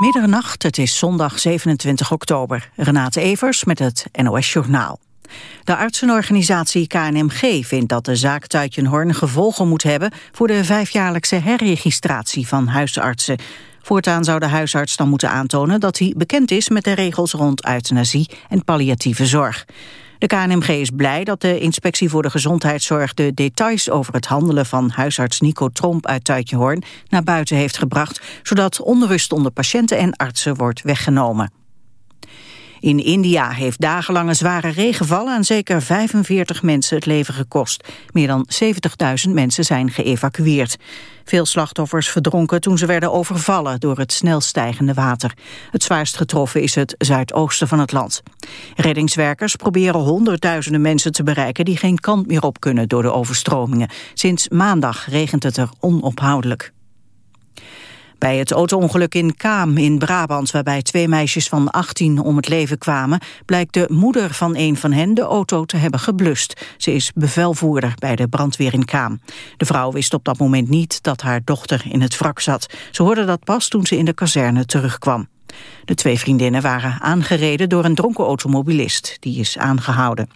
Middernacht, het is zondag 27 oktober. Renate Evers met het NOS Journaal. De artsenorganisatie KNMG vindt dat de zaak Tuitjenhorn gevolgen moet hebben voor de vijfjaarlijkse herregistratie van huisartsen. Voortaan zou de huisarts dan moeten aantonen dat hij bekend is met de regels rond euthanasie en palliatieve zorg. De KNMG is blij dat de Inspectie voor de Gezondheidszorg de details over het handelen van huisarts Nico Tromp uit Tuitjehoorn naar buiten heeft gebracht, zodat onrust onder patiënten en artsen wordt weggenomen. In India heeft dagenlange zware regenval aan zeker 45 mensen het leven gekost. Meer dan 70.000 mensen zijn geëvacueerd. Veel slachtoffers verdronken toen ze werden overvallen door het snel stijgende water. Het zwaarst getroffen is het zuidoosten van het land. Reddingswerkers proberen honderdduizenden mensen te bereiken die geen kant meer op kunnen door de overstromingen. Sinds maandag regent het er onophoudelijk. Bij het autoongeluk in Kaam in Brabant, waarbij twee meisjes van 18 om het leven kwamen, blijkt de moeder van een van hen de auto te hebben geblust. Ze is bevelvoerder bij de brandweer in Kaam. De vrouw wist op dat moment niet dat haar dochter in het wrak zat. Ze hoorde dat pas toen ze in de kazerne terugkwam. De twee vriendinnen waren aangereden door een dronken automobilist. Die is aangehouden.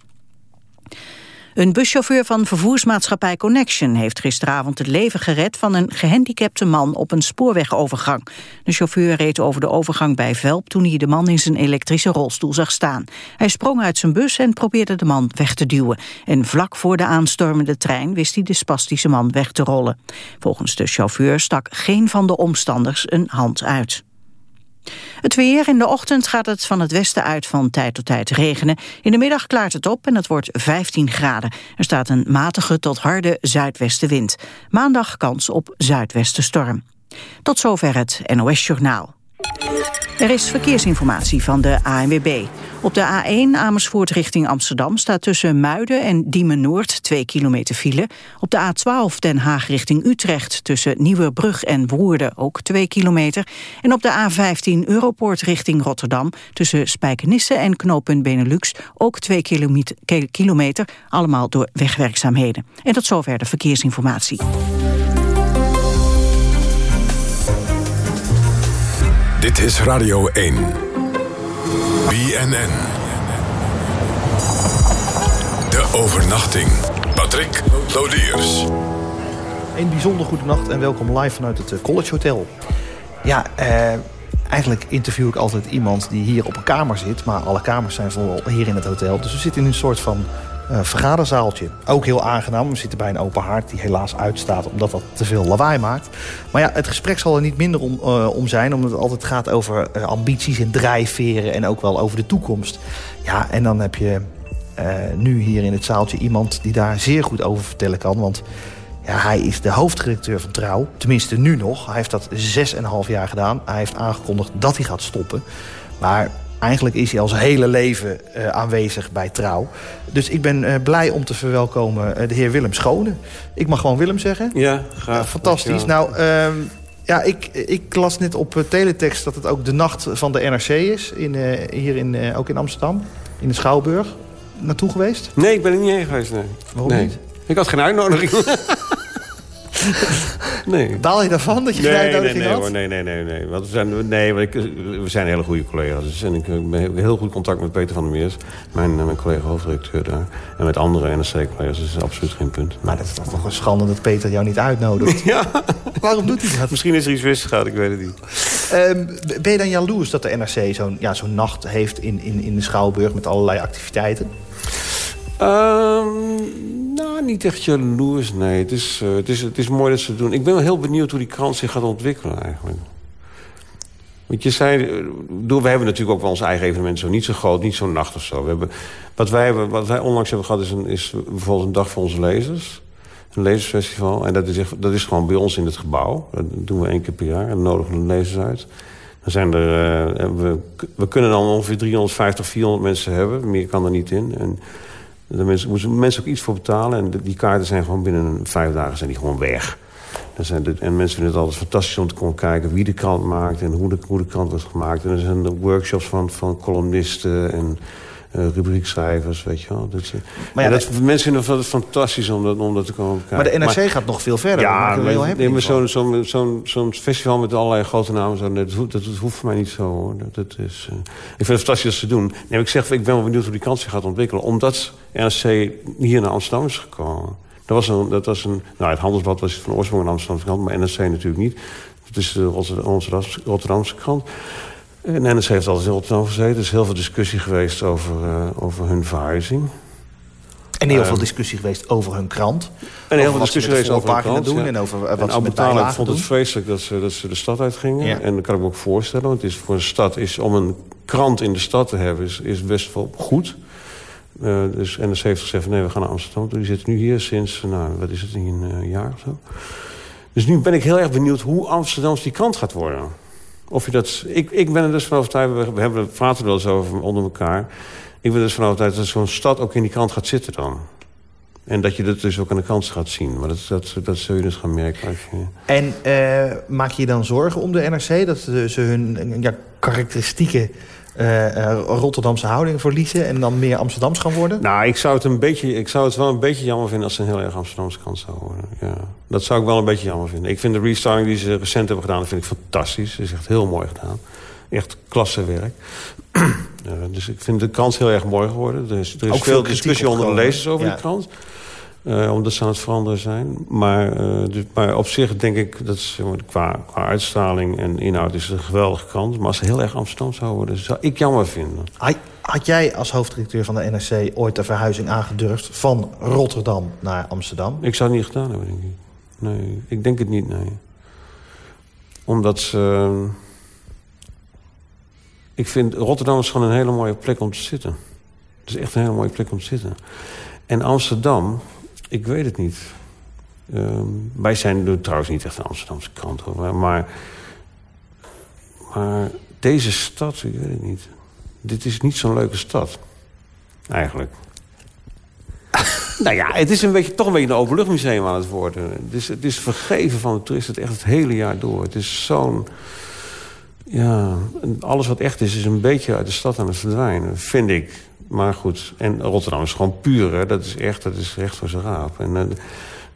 Een buschauffeur van vervoersmaatschappij Connection heeft gisteravond het leven gered van een gehandicapte man op een spoorwegovergang. De chauffeur reed over de overgang bij Velp toen hij de man in zijn elektrische rolstoel zag staan. Hij sprong uit zijn bus en probeerde de man weg te duwen. En vlak voor de aanstormende trein wist hij de spastische man weg te rollen. Volgens de chauffeur stak geen van de omstanders een hand uit. Het weer. In de ochtend gaat het van het westen uit van tijd tot tijd regenen. In de middag klaart het op en het wordt 15 graden. Er staat een matige tot harde zuidwestenwind. Maandag kans op zuidwestenstorm. Tot zover het NOS Journaal. Er is verkeersinformatie van de ANWB. Op de A1 Amersfoort richting Amsterdam staat tussen Muiden en Diemen Noord 2 kilometer file. Op de A12 Den Haag richting Utrecht tussen Nieuwebrug en Woerden ook 2 kilometer. En op de A15 Europoort richting Rotterdam tussen Spijkenisse en knooppunt Benelux ook 2 kilometer, allemaal door wegwerkzaamheden. En tot zover de verkeersinformatie. Dit is Radio 1. BNN. De overnachting. Patrick Lodiers. Een bijzonder goede nacht en welkom live vanuit het eh, College Hotel. Ja, eh, eigenlijk interview ik altijd iemand die hier op een kamer zit. Maar alle kamers zijn vol hier in het hotel. Dus we zitten in een soort van vergaderzaaltje. Ook heel aangenaam. We zitten bij een open haard die helaas uitstaat omdat dat te veel lawaai maakt. Maar ja, het gesprek zal er niet minder om, uh, om zijn. Omdat het altijd gaat over uh, ambities en drijfveren en ook wel over de toekomst. Ja, en dan heb je nu hier in het zaaltje iemand die daar zeer goed over vertellen kan. Want ja, hij is de hoofdredacteur van Trouw. Tenminste, nu nog. Hij heeft dat zes en een half jaar gedaan. Hij heeft aangekondigd dat hij gaat stoppen. Maar Eigenlijk is hij al zijn hele leven uh, aanwezig bij Trouw. Dus ik ben uh, blij om te verwelkomen uh, de heer Willem Schone. Ik mag gewoon Willem zeggen. Ja, graag. fantastisch. Nou, ehm, ja, ik, ik las net op teletext dat het ook de nacht van de NRC is. In, hier in, ook in Amsterdam, in de Schouwburg. Naartoe geweest? Nee, ik ben er niet heen geweest, nee. Waarom nee. niet? Ik had geen uitnodiging. nee. Baal je daarvan dat je nee, nee, nee, had? Hoor, nee, nee, nee. nee. Want we, zijn, nee ik, we zijn hele goede collega's. En ik heb heel goed contact met Peter van der Meers. Mijn, mijn collega hoofdredacteur daar. En met andere NRC-collega's. Dus dat is absoluut geen punt. Maar dat is toch een schande dat Peter jou niet uitnodigt? ja. Waarom doet hij dat? Misschien is er iets misgegaan, ik weet het niet. Um, ben je dan jaloers dat de NRC zo'n ja, zo'n nacht heeft in, in, in de Schouwburg... met allerlei activiteiten? Um, nou, niet echt jaloers, nee. Het is, uh, het, is, het is mooi dat ze het doen. Ik ben wel heel benieuwd hoe die krant zich gaat ontwikkelen eigenlijk. Want je zei, we hebben natuurlijk ook wel ons eigen evenement zo. Niet zo groot, niet zo'n nacht of zo. We hebben, wat, wij hebben, wat wij onlangs hebben gehad is, een, is bijvoorbeeld een dag voor onze lezers. Een lezersfestival. En dat is, echt, dat is gewoon bij ons in het gebouw. Dat doen we één keer per jaar. En nodigen de lezers uit. Dan zijn er, uh, we, we kunnen dan ongeveer 350, 400 mensen hebben. Meer kan er niet in. En, daar moeten mensen ook iets voor betalen. En die kaarten zijn gewoon binnen vijf dagen zijn die gewoon weg. en mensen vinden het altijd fantastisch om te komen kijken wie de krant maakt... en hoe de, hoe de krant wordt gemaakt. En er zijn de workshops van, van columnisten en uh, rubriekschrijvers, weet je wel. Dat, maar ja, dat, mensen vinden het fantastisch om dat, om dat te komen kijken. Maar de NRC gaat nog veel verder. Ja, maar, zo'n zo, zo, zo festival met allerlei grote namen... Zo, dat, dat, dat, hoeft voor mij niet zo, hoor. Dat, is, uh, ik vind het fantastisch dat ze doen. Nee, ik zeg, ik ben wel benieuwd hoe die kans zich gaat ontwikkelen. Omdat NRC hier naar Amsterdam is gekomen. Dat was een, dat was een nou, het Handelsblad was van oorsprong een Amsterdamse krant... maar NRC natuurlijk niet. Het is de Rotterdamse, Rotterdamse krant. En NRC heeft altijd in Rotterdam gezeten. Er is heel veel discussie geweest over, uh, over hun verhuizing. En heel veel ehm, discussie geweest over hun krant. En heel veel discussie geweest over hun krant. Doen, En over wat en ze met vond het vreselijk dat ze, dat ze de stad uitgingen. Ja. En dat kan ik me ook voorstellen. Want het is voor een stad is, om een krant in de stad te hebben is, is best wel goed. Uh, dus NRC heeft gezegd, nee, we gaan naar Amsterdam. Die zitten nu hier sinds, nou, wat is het, een jaar of zo. Dus nu ben ik heel erg benieuwd hoe Amsterdams die krant gaat worden. Of je dat, ik, ik ben er dus van overtuigd, we, we hebben praten wel eens over onder elkaar. Ik ben er dus van overtuigd dat zo'n stad ook in die krant gaat zitten dan. En dat je dat dus ook aan de kant gaat zien. Maar dat, dat, dat zul je dus gaan merken. Als je... En uh, maak je dan zorgen om de NRC? Dat ze hun ja, karakteristieke uh, Rotterdamse houding verliezen... en dan meer Amsterdams gaan worden? Nou, ik zou, het een beetje, ik zou het wel een beetje jammer vinden... als ze een heel erg Amsterdamse kant zou worden. Ja. Dat zou ik wel een beetje jammer vinden. Ik vind de restarting die ze recent hebben gedaan... vind ik fantastisch. Dat is echt heel mooi gedaan. Echt klasse werk. dus ik vind de krant heel erg mooi geworden. Er is, er is veel discussie onder de lezers over die krant. Uh, omdat ze aan het veranderen zijn. Maar, uh, dus, maar op zich denk ik dat qua, qua uitstraling en inhoud is het een geweldige krant. Maar als ze heel erg Amsterdam zou worden, zou ik jammer vinden. Had jij als hoofddirecteur van de NRC ooit de verhuizing aangedurfd van Rotterdam naar Amsterdam? Ik zou het niet gedaan hebben, denk ik. Nee, ik denk het niet, nee. Omdat ze... Ik vind Rotterdam is gewoon een hele mooie plek om te zitten. Het is echt een hele mooie plek om te zitten. En Amsterdam, ik weet het niet. Uh, wij zijn trouwens niet echt een Amsterdamse krant, hoor. Maar, maar deze stad, ik weet het niet. Dit is niet zo'n leuke stad. Eigenlijk. nou ja, het is een beetje, toch een beetje een openluchtmuseum aan het worden. Het is, het is vergeven van de toeristen echt het hele jaar door. Het is zo'n... Ja, alles wat echt is, is een beetje uit de stad aan het verdwijnen, vind ik. Maar goed, en Rotterdam is gewoon puur, hè? dat is echt, dat is echt voor zijn raap. En, uh,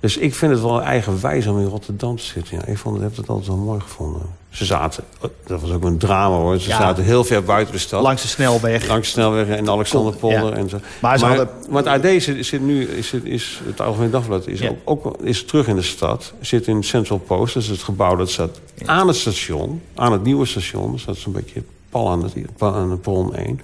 dus ik vind het wel eigenwijs om in Rotterdam te zitten. Ja, ik vond het, heb het altijd wel mooi gevonden. Ze zaten, dat was ook een drama hoor. Ze zaten heel ver buiten de stad. Langs de snelweg. Langs de snelweg en Alexanderpolder ja. en zo. Maar, maar, hadden... maar het AD zit, zit nu, is, het, is het Algemeen Dagblad, is, ja. ook, ook, is terug in de stad. Zit in Central Post, dat is het gebouw dat staat aan het station. Aan het nieuwe station. Dat staat zo'n beetje pal aan, het, pal aan de Pol 1.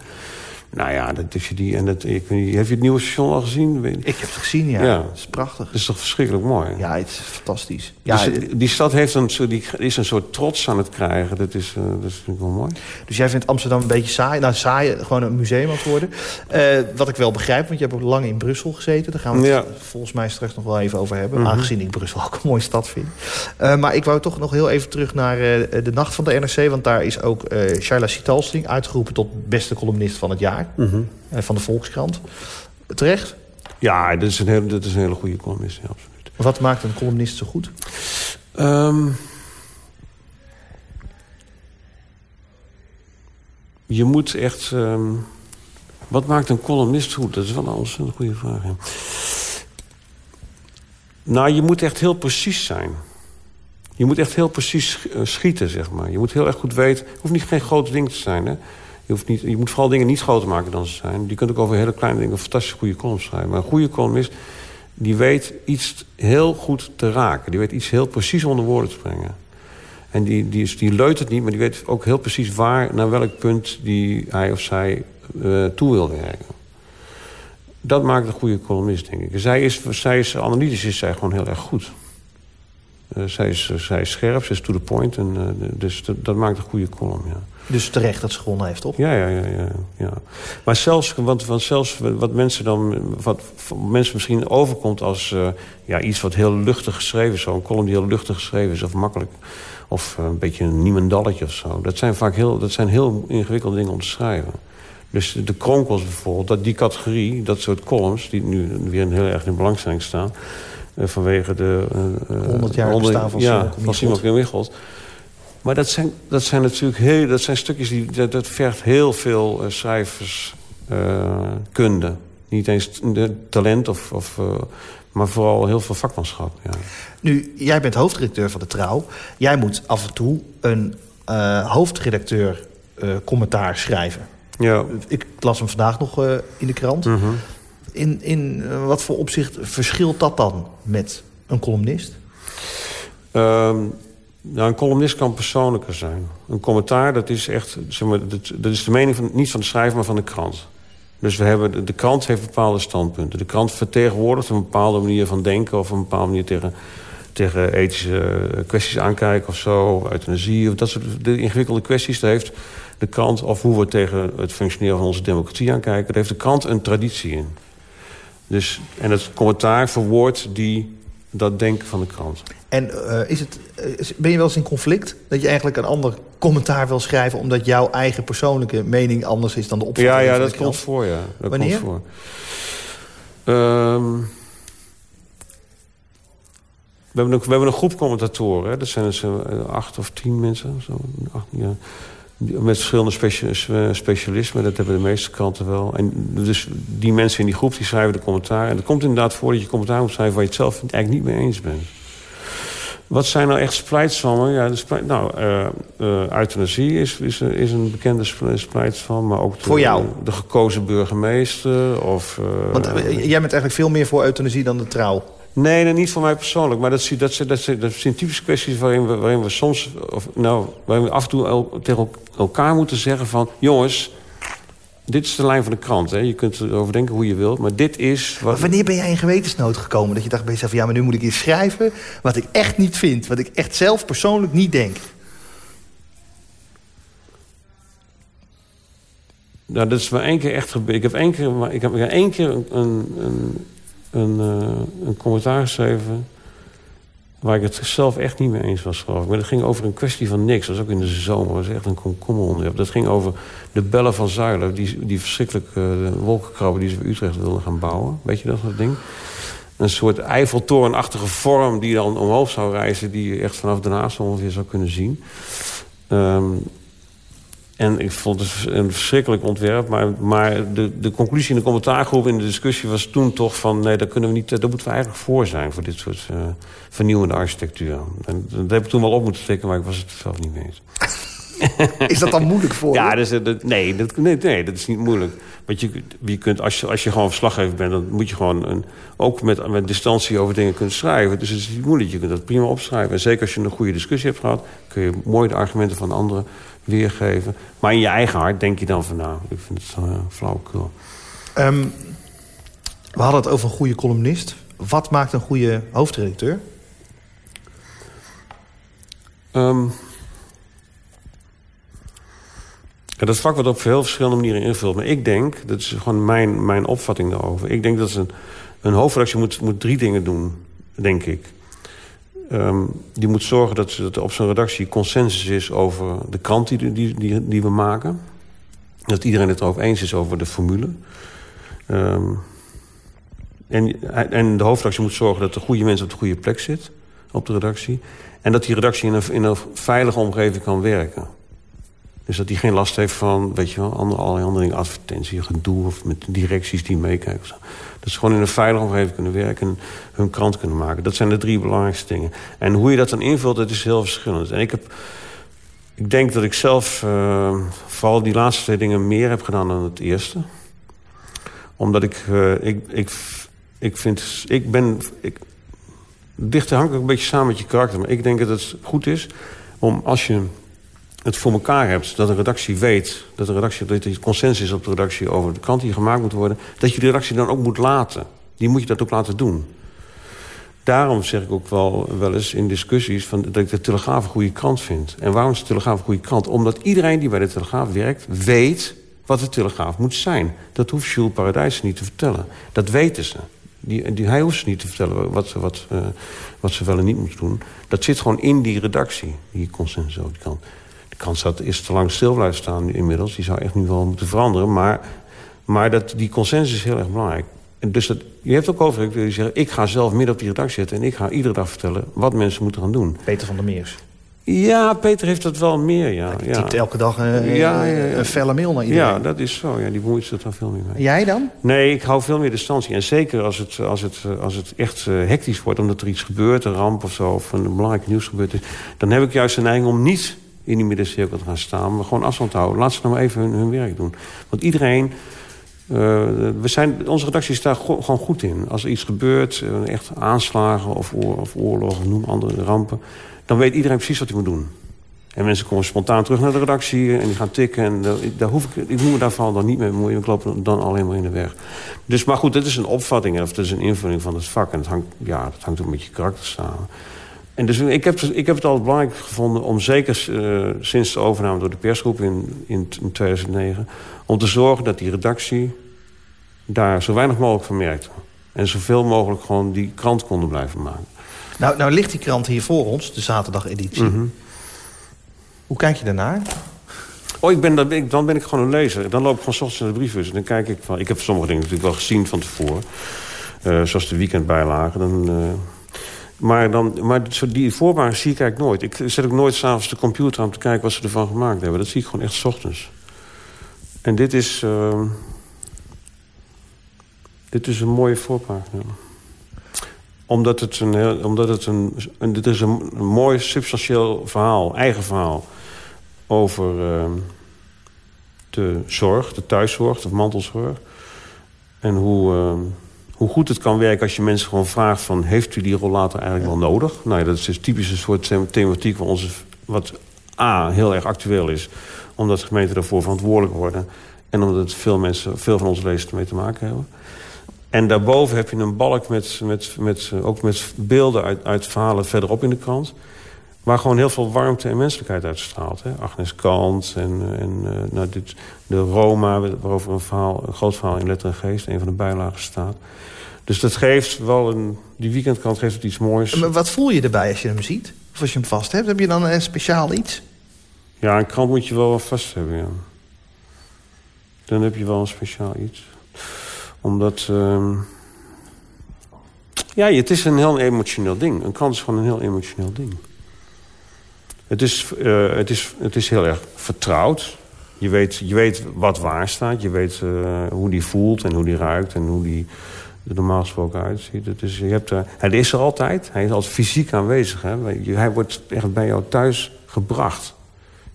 Nou ja, dat is die. En dat, ik, heb je het nieuwe station al gezien? Ik heb het gezien, ja. ja. Dat is prachtig. Dat is toch verschrikkelijk mooi? Ja, het is fantastisch. Ja, dus die stad heeft een, die is een soort trots aan het krijgen. Dat is, uh, dat is natuurlijk wel mooi. Dus jij vindt Amsterdam een beetje saai? Nou, saai, gewoon een museum aan het worden. Uh, wat ik wel begrijp, want je hebt ook lang in Brussel gezeten. Daar gaan we het volgens mij straks nog wel even over hebben. Mm -hmm. Aangezien ik Brussel ook een mooie stad vind. Uh, maar ik wou toch nog heel even terug naar de nacht van de NRC. Want daar is ook Shaila Sitalsting uitgeroepen tot beste columnist van het jaar. Mm -hmm. van de Volkskrant. Terecht? Ja, dat is een hele, dat is een hele goede columnist, ja, absoluut. Wat maakt een columnist zo goed? Um, je moet echt... Um, wat maakt een columnist goed? Dat is wel alles een goede vraag. Nou, je moet echt heel precies zijn. Je moet echt heel precies eh, schieten, zeg maar. Je moet heel erg goed weten... Het hoeft niet geen groot ding te zijn, hè. Je, moet vooral dingen niet groter maken dan ze zijn. Je kunt ook over hele kleine dingen fantastisch goede column schrijven. Maar een goede columnist die weet iets heel goed te raken. Die weet iets heel precies onder woorden te brengen. En die, die, die leut het niet, maar die weet ook heel precies waar... naar welk punt die hij of zij uh, toe wil werken. Dat maakt een goede columnist, denk ik. Zij is, zij is analytisch is zij gewoon heel erg goed. Uh, zij, is, zij is scherp, ze is to the point. En, dus dat, dat, maakt een goede column, ja. Dus terecht dat ze gewonnen heeft, toch? Ja, ja, ja. ja, ja. Maar zelfs, want, want zelfs wat mensen dan... wat mensen misschien overkomt als uh, ja, iets wat heel luchtig geschreven is... zo'n column die heel luchtig geschreven is of makkelijk... of uh, een beetje een niemendalletje of zo. Dat zijn vaak heel, dat zijn heel ingewikkelde dingen om te schrijven. Dus de kronkels bijvoorbeeld, dat die categorie, dat soort columns... die nu weer heel erg in belangstelling staan... Uh, vanwege de... 100 jaar bestaan van ja, Simon Wichelt maar dat zijn, dat zijn natuurlijk heel, dat zijn stukjes die dat, dat vergt heel veel uh, schrijvers kunde. Niet eens de talent, of, of, maar vooral heel veel vakmanschap. Ja. Nu, jij bent hoofdredacteur van de Trouw. Jij moet af en toe een hoofdredacteur commentaar schrijven. Ja. Ik las hem vandaag nog in de krant. Mhm. In, in wat voor opzicht verschilt dat dan met een columnist? Um, nou, een columnist kan persoonlijker zijn. Een commentaar, dat is echt... Zeg maar, dat, is de mening van, niet van de schrijver, maar van de krant. Dus we hebben, de krant heeft bepaalde standpunten. De krant vertegenwoordigt een bepaalde manier van denken... of een bepaalde manier tegen, tegen ethische kwesties aankijken of zo. Euthanasie, of dat soort de ingewikkelde kwesties. Daar heeft de krant, of hoe we tegen het functioneren van onze democratie aankijken... daar heeft de krant een traditie in. Dus, en het commentaar verwoordt die dat denken van de krant. En uh, is het, uh, ben je wel eens in conflict? Dat je eigenlijk een ander commentaar wil schrijven... omdat jouw eigen persoonlijke mening anders is dan de opvatting ja, ja, van dat de komt voor, ja. Dat Wanneer? Komt voor. Um, we, hebben een, we hebben een groep commentatoren. Hè. Dat zijn dus acht of tien mensen. Zo, acht, ja. Met verschillende specialismen, dat hebben de meeste kranten wel. En dus die mensen in die groep die schrijven de commentaar. En het komt inderdaad voor dat je commentaar moet schrijven... waar je het zelf eigenlijk niet mee eens bent. Wat zijn nou echt splijtswammen? Ja, de nou, uh, uh, euthanasie is, is, is, een bekende splijtswam. Maar ook de, voor jou? De, gekozen burgemeester. Of, uh, Want jij bent eigenlijk veel meer voor euthanasie dan de trouw. Nee, niet voor mij persoonlijk. Maar dat, dat, dat, dat, dat zijn typische kwesties waarin we, waarin we soms... Of, nou, waarin we af en toe el, tegen elkaar moeten zeggen van... jongens, dit is de lijn van de krant. Hè. Je kunt erover denken hoe je wilt, maar dit is... Wat... Maar wanneer ben jij in gewetensnood gekomen? Dat je dacht bij jezelf, ja, maar nu moet ik iets schrijven... wat ik echt niet vind, wat ik echt zelf persoonlijk niet denk. Nou, dat is maar één keer echt gebeurd. Ik heb één keer, ik heb één keer een, een, een, uh, een commentaar geschreven... waar ik het zelf echt niet mee eens was, geloof ik. Maar dat ging over een kwestie van niks. Dat was ook in de zomer. Dat was echt een komkommer onderwerp. Dat ging over de bellen van Zuilen. Die, die verschrikkelijke uh, wolkenkrabben die ze bij Utrecht wilden gaan bouwen. Weet je dat soort ding? Een soort Eiffeltorenachtige vorm die dan omhoog zou reizen... die je echt vanaf Den Haag ongeveer zou kunnen zien. Um, en ik vond het een verschrikkelijk ontwerp. Maar, maar de, de conclusie in de commentaargroep in de discussie was toen toch van... nee, daar, kunnen we niet, daar moeten we eigenlijk voor zijn voor dit soort uh, vernieuwende architectuur. En dat heb ik toen wel op moeten trekken, maar ik was het zelf niet mee eens. Is dat dan moeilijk voor ja, dus, dat, nee, dat, nee, nee, dat is niet moeilijk. Want je, je kunt, als, je, als je gewoon verslaggever bent... dan moet je gewoon een, ook met, met distantie over dingen kunnen schrijven. Dus het is niet moeilijk. Je kunt dat prima opschrijven. En zeker als je een goede discussie hebt gehad... kun je mooi de argumenten van anderen weergeven. Maar in je eigen hart denk je dan van... nou, ik vind het uh, flauwekul. Um, we hadden het over een goede columnist. Wat maakt een goede hoofdredacteur? Um, ja, dat vak wordt op heel verschillende manieren ingevuld. Maar ik denk, dat is gewoon mijn, mijn opvatting daarover... ik denk dat een, een hoofdredactie moet, moet drie dingen doen, denk ik. Um, die moet zorgen dat, er op zijn redactie consensus is over de krant die, die, die, die we maken. Dat iedereen het erover eens is over de formule. Um, en, en de hoofdredactie moet zorgen dat de goede mensen op de goede plek zit op de redactie. En dat die redactie in een, in een veilige omgeving kan werken. Dus dat hij geen last heeft van, weet je wel, allerlei andere dingen, advertentie, gedoe of met directies die meekijken. Dat ze gewoon in een veilige omgeving kunnen werken en hun krant kunnen maken. Dat zijn de drie belangrijkste dingen. En hoe je dat dan invult, dat is heel verschillend. En ik heb, ik denk dat ik zelf uh, vooral die laatste twee dingen meer heb gedaan dan het eerste. Omdat ik, uh, ik, ik, ik vind, ik ben, ik, dichter hangt ook een beetje samen met je karakter. Maar ik denk dat het goed is om als je het voor elkaar hebt, dat een redactie weet... dat de redactie, consensus is op de redactie over de krant die gemaakt moet worden... dat je de redactie dan ook moet laten. Die moet je dat ook laten doen. Daarom zeg ik ook wel, wel eens in discussies... Van, dat ik de Telegraaf een goede krant vind. En waarom is de Telegraaf een goede krant? Omdat iedereen die bij de Telegraaf werkt... weet wat de Telegraaf moet zijn. Dat hoeft Jules Paradijs niet te vertellen. Dat weten ze. Die, hij hoeft ze niet te vertellen wat, wat, uh, wat ze wel en niet moeten doen. Dat zit gewoon in die redactie, die consensus die kant. De kans dat is te lang stil blijft staan inmiddels. Die zou echt nu wel moeten veranderen. Maar, maar dat, die consensus is heel erg belangrijk. En dus dat, je hebt ook over die zeggen... ik ga zelf midden op die redactie zitten... en ik ga iedere dag vertellen wat mensen moeten gaan doen. Peter van der Meers. Ja, Peter heeft dat wel meer, ja. Ja. typt elke dag uh, Ja, ja, een felle mail naar iedereen. Ja, dat is zo. Ja, die bemoeit zich daar veel meer mee. Jij dan? Nee, ik hou veel meer distantie. En zeker als het, als het, als het echt uh, hectisch wordt... omdat er iets gebeurt, een ramp of zo... of een belangrijk nieuws gebeurt is... dan heb ik juist de neiging om niet in die middencirkel te gaan staan... maar gewoon afstand houden. Laat ze nou maar even hun, hun werk doen. Want iedereen... Uh, we zijn, onze redactie go gewoon goed in. Als er iets gebeurt, uh, echt aanslagen of, of oorlog... noem andere rampen... dan weet iedereen precies wat hij moet doen. En mensen komen spontaan terug naar de redactie en die gaan tikken. En daar, hoef ik, ik moet me daarvan dan niet mee bemoeien. Ik loop dan alleen maar in de weg. Dus, maar goed, dit is een opvatting of dat is een invulling van het vak. En het hangt, ja, dat hangt ook met je karakter samen. En dus ik heb, ik heb het altijd belangrijk gevonden om zeker uh, sinds de overname door de persgroep in, in, in 2009... om te zorgen dat die redactie daar zo weinig mogelijk van merkte. En zoveel mogelijk gewoon die krant konden blijven maken. Nou, nou ligt die krant hier voor ons, de zaterdageditie. Mm -hmm. Hoe kijk je daarnaar? Oh, ik ben, dan, ben ik, dan ben ik gewoon een lezer. Dan loop ik gewoon 's ochtends naar de brievenbus. En dan kijk ik van... Ik heb sommige dingen natuurlijk wel gezien van tevoren. Uh, zoals de weekendbijlagen. Dan, uh, maar, dan, maar die voorwaarden zie ik eigenlijk nooit. Ik zet ook nooit s'avonds de computer aan om te kijken wat ze ervan gemaakt hebben. Dat zie ik gewoon echt 's ochtends. En dit is... Uh, dit is een mooie voorpagina omdat het een, omdat het een, een dit is een, mooi substantieel verhaal, eigen verhaal... over uh, de zorg, de thuiszorg, de mantelzorg. En hoe, uh, hoe goed het kan werken als je mensen gewoon vraagt van... heeft u die rollator eigenlijk wel nodig? Nou ja, dat is dus typisch een soort thematiek van onze, wat A, heel erg actueel is... omdat gemeenten daarvoor verantwoordelijk worden... en omdat het veel, mensen, veel van onze lezers ermee te maken hebben... En daarboven heb je een balk met, met, met, ook met beelden uit, uit verhalen verderop in de krant. Waar gewoon heel veel warmte en menselijkheid uitstraalt. Hè? Agnes Kant en, en uh, nou, dit, de Roma, waarover een, verhaal, een groot verhaal in Letter en Geest... een van de bijlagen staat. Dus dat geeft wel een... Die weekendkrant geeft het iets moois. Maar wat voel je erbij als je hem ziet? Of als je hem vast hebt? Heb je dan een speciaal iets? Ja, een krant moet je wel vast hebben, ja. Dan heb je wel een speciaal iets omdat... Uh... Ja, het is een heel emotioneel ding. Een krant is gewoon een heel emotioneel ding. Het is, uh, het is, het is heel erg vertrouwd. Je weet, je weet wat waar staat. Je weet uh, hoe die voelt en hoe die ruikt en hoe die er normaal gesproken uitziet. Het is, je hebt, uh, hij is er altijd. Hij is altijd fysiek aanwezig. Hè? Hij wordt echt bij jou thuis gebracht.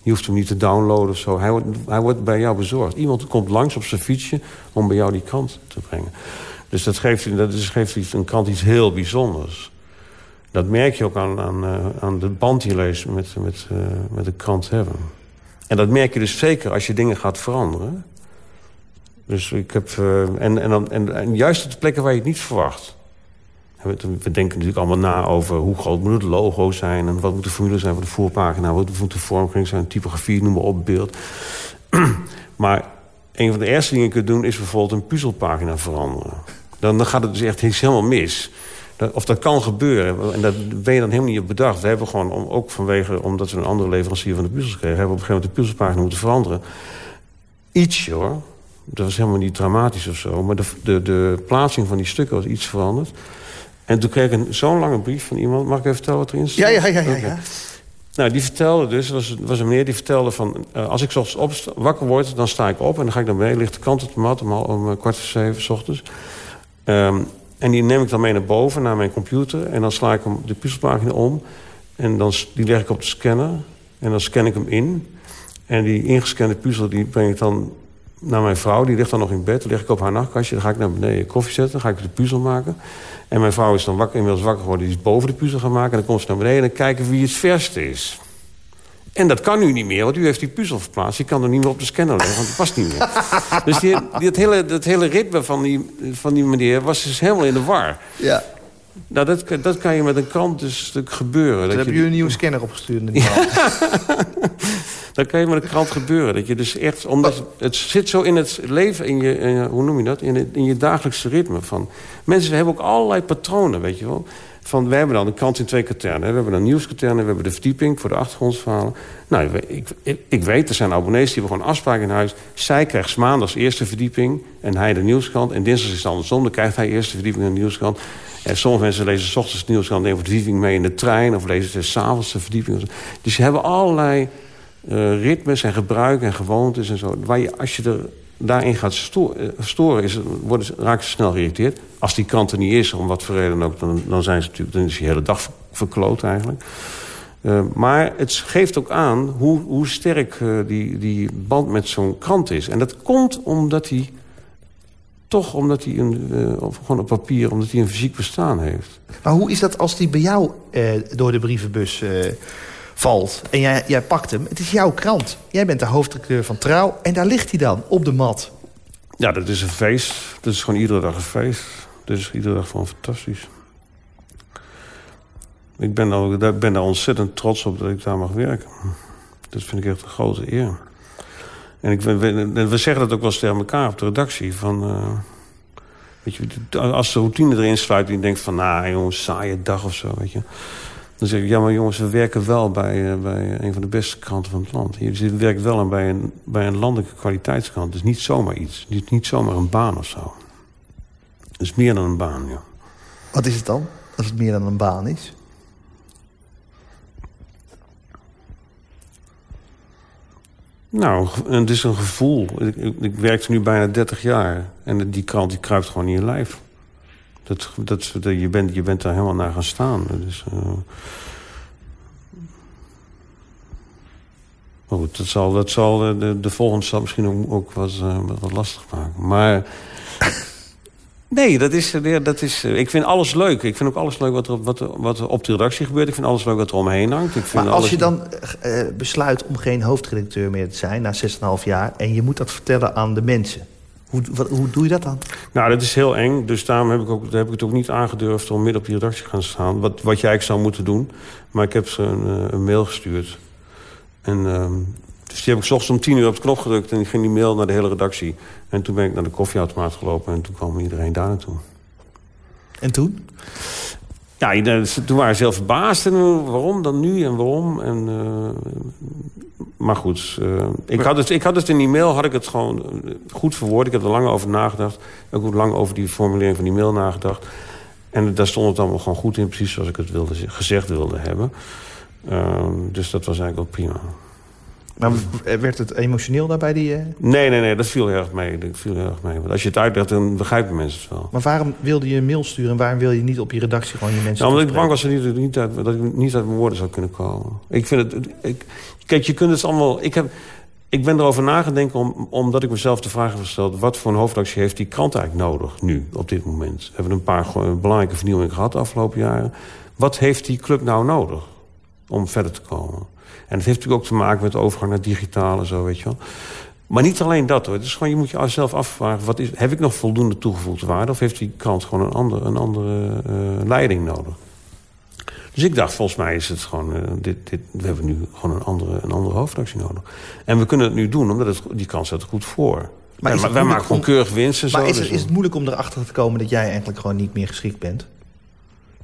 Je hoeft hem niet te downloaden of zo. Hij wordt, hij wordt bij jou bezorgd. Iemand komt langs op zijn fietsje om bij jou die krant te brengen. Dus dat geeft, dat is, geeft een krant iets heel bijzonders. Dat merk je ook aan, aan, uh, aan de band die je leest met, met, uh, met de krant hebben. En dat merk je dus zeker als je dingen gaat veranderen. Dus ik heb... Uh, en, en, en, juist op de plekken waar je het niet verwacht. We denken natuurlijk allemaal na over hoe groot moet het logo zijn... en wat moet de formule zijn voor de voorpagina... wat moet de vormgeving zijn, typografie, noem maar op, beeld. maar een van de eerste dingen je kunt doen... is bijvoorbeeld een puzzelpagina veranderen. Dan, dan gaat het dus echt helemaal mis. Dat, of dat kan gebeuren. En daar ben je dan helemaal niet op bedacht. We hebben gewoon, om, ook vanwege... omdat we een andere leverancier van de puzzels kregen... hebben we op een gegeven moment de puzzelpagina moeten veranderen. Ietsje hoor. Dat was helemaal niet dramatisch of zo. Maar de, de, de plaatsing van die stukken was iets veranderd. En toen kreeg ik zo'n lange brief van iemand. Mag ik even vertellen wat erin staat? Ja, ja, ja. ja, ja. Nou, die vertelde dus, was, was een meneer die vertelde van... Uh, als ik ochtends op, wakker word, dan sta ik op... en dan ga ik naar beneden, ligt de kant op de mat om, om kwart voor zeven s ochtends. Um, en die neem ik dan mee naar boven, naar mijn computer... en dan sla ik hem de puzzelpagina om... en dan, die leg ik op de scanner. En dan scan ik hem in... en die ingescande puzzel die breng ik dan naar mijn vrouw. Die ligt dan nog in bed, dan leg ik op haar nachtkastje... dan ga ik naar beneden koffie zetten, dan ga ik de puzzel maken... En mijn vrouw is dan wakker, inmiddels wakker geworden. Die is boven de puzzel gaan maken. En dan komt ze naar beneden. En kijken wie het verste is. En dat kan u niet meer, want u heeft die puzzel verplaatst. Je kan er niet meer op de scanner leggen, want het past niet meer. dus die, die, het, hele, het hele ritme van die, van die meneer was dus helemaal in de war. Ja. Nou, dat, dat kan je met een krant dus gebeuren. Dan dat heb je een nieuwe scanner opgestuurd. In dat kan je met een krant gebeuren. Dat je dus echt, omdat het zit zo in het leven, in je, in je hoe noem je dat? In, het, in je dagelijkse ritme. Van, mensen hebben ook allerlei patronen, weet je wel. Van, we hebben dan een krant in twee katernen. We hebben een nieuwskaterne, we hebben de verdieping voor de achtergrondsverhalen. Nou, ik, ik, weet, er zijn abonnees die hebben gewoon afspraken in huis. Zij krijgt maandags eerste verdieping en hij de nieuwskrant. En dinsdag is het andersom, dan krijgt hij eerste verdieping en de nieuwskrant. En sommige mensen lezen s ochtends de nieuwskrant... nemen de verdieping mee in de trein of lezen ze s'avonds de verdieping. Dus ze hebben allerlei uh, ritmes en gebruiken en gewoontes en zo. Waar je, als je er daarin gaat eh, storen, is, worden, raken ze snel geïrriteerd. Als die krant er niet is, om wat voor reden ook, dan, dan, zijn ze natuurlijk, dan is die hele dag verkloot eigenlijk. Uh, maar het geeft ook aan hoe, hoe sterk uh, die, die band met zo'n krant is. En dat komt omdat hij toch omdat hij een, of gewoon op papier, omdat hij een fysiek bestaan heeft. Maar hoe is dat als die bij jou door de brievenbus valt en jij, jij pakt hem. Het is jouw krant. Jij bent de hoofdredacteur van Trouw en daar ligt hij dan, op de mat. Ja, dat is een feest. Dat is gewoon iedere dag een feest. Dat is iedere dag gewoon fantastisch. Ik ben, daar, ben ontzettend trots op dat ik daar mag werken. Dat vind ik echt een grote eer. En ik, we, zeggen dat ook wel eens tegen elkaar op de redactie. Van, uh, weet je, als de routine erin sluit en je denkt van... nou jongens, saaie dag of zo, weet je. Dan zeg ik, ja maar jongens, we werken wel bij, uh, bij een van de beste kranten van het land. Je werkt wel bij een, bij een landelijke kwaliteitskrant. Dus niet zomaar iets. Niet, niet zomaar een baan of zo. Het is meer dan een baan, ja. Wat is het dan, als het meer dan een baan is? Nou, het is een gevoel. Ik, ik, ik werk nu bijna 30 jaar. En die krant die kruipt gewoon in je lijf. Dat, dat, je, bent, je bent daar helemaal naar gaan staan. Dus, uh... goed, dat zal, dat zal de, de volgende stap misschien ook, ook wat, uh, wat lastig maken. Maar... Nee, dat is, dat is, ik vind alles leuk. Ik vind ook alles leuk wat er, wat, wat er op de redactie gebeurt. Ik vind alles leuk wat er omheen hangt. Ik vind maar als je dan uh, besluit om geen hoofdredacteur meer te zijn... na 6,5 jaar, en je moet dat vertellen aan de mensen... Hoe, wat, hoe doe je dat dan? Nou, dat is heel eng. Dus daarom heb ik, ook, heb ik het ook niet aangedurfd om midden op die redactie te gaan staan. Wat, wat jij eigenlijk zou moeten doen. Maar ik heb ze een, eh, een mail gestuurd. En, uh, dus die heb ik ochtends om tien uur op de knop gedrukt... en ik ging die mail naar de hele redactie. En toen ben ik naar de koffieautomaat gelopen... en toen kwam iedereen daar naartoe. En toen? Ja, toen waren ze heel verbaasd. En waarom dan nu en waarom? En, uh, maar goed, uh, ik, had het, ik had het in die mail had ik het gewoon eh, goed verwoord. Ik heb er lang over nagedacht. Ik heb ook lang over die formulering van die mail nagedacht. En daar stond het allemaal gewoon goed in, precies zoals ik het wilde, gezegd wilde hebben. Uh, dus dat was eigenlijk ook prima. Maar werd het emotioneel daarbij? Die, uh... Nee, nee, nee, dat viel heel erg mee. Dat viel heel erg mee. Want als je het uitlegt, dan begrijpen mensen het wel. Maar waarom wilde je een mail sturen... en waarom wil je niet op je redactie gewoon je mensen nou, omdat ik bang was dat, niet, niet uit, dat ik niet uit mijn woorden zou kunnen komen. Ik vind het... Ik, kijk, je kunt het allemaal... Ik, heb, ik ben erover nagedenken om, omdat ik mezelf de vraag heb gesteld... wat voor een hoofdactie heeft die krant eigenlijk nodig nu, op dit moment? We hebben een paar belangrijke vernieuwingen gehad de afgelopen jaren. Wat heeft die club nou nodig om verder te komen? En dat heeft natuurlijk ook te maken met de overgang naar digitaal en zo, weet je wel. Maar niet alleen dat hoor. Het is gewoon, je moet jezelf afvragen... Wat is, heb ik nog voldoende toegevoegde waarde... of heeft die krant gewoon een, ander, een andere uh, leiding nodig? Dus ik dacht, volgens mij is het gewoon... Uh, dit, dit, we hebben nu gewoon een andere, een andere hoofdactie nodig. En we kunnen het nu doen, omdat het, die krant staat er goed voor. Maar wij maken gewoon keurig winst en maar zo. Maar is, dus is het moeilijk om erachter te komen... dat jij eigenlijk gewoon niet meer geschikt bent?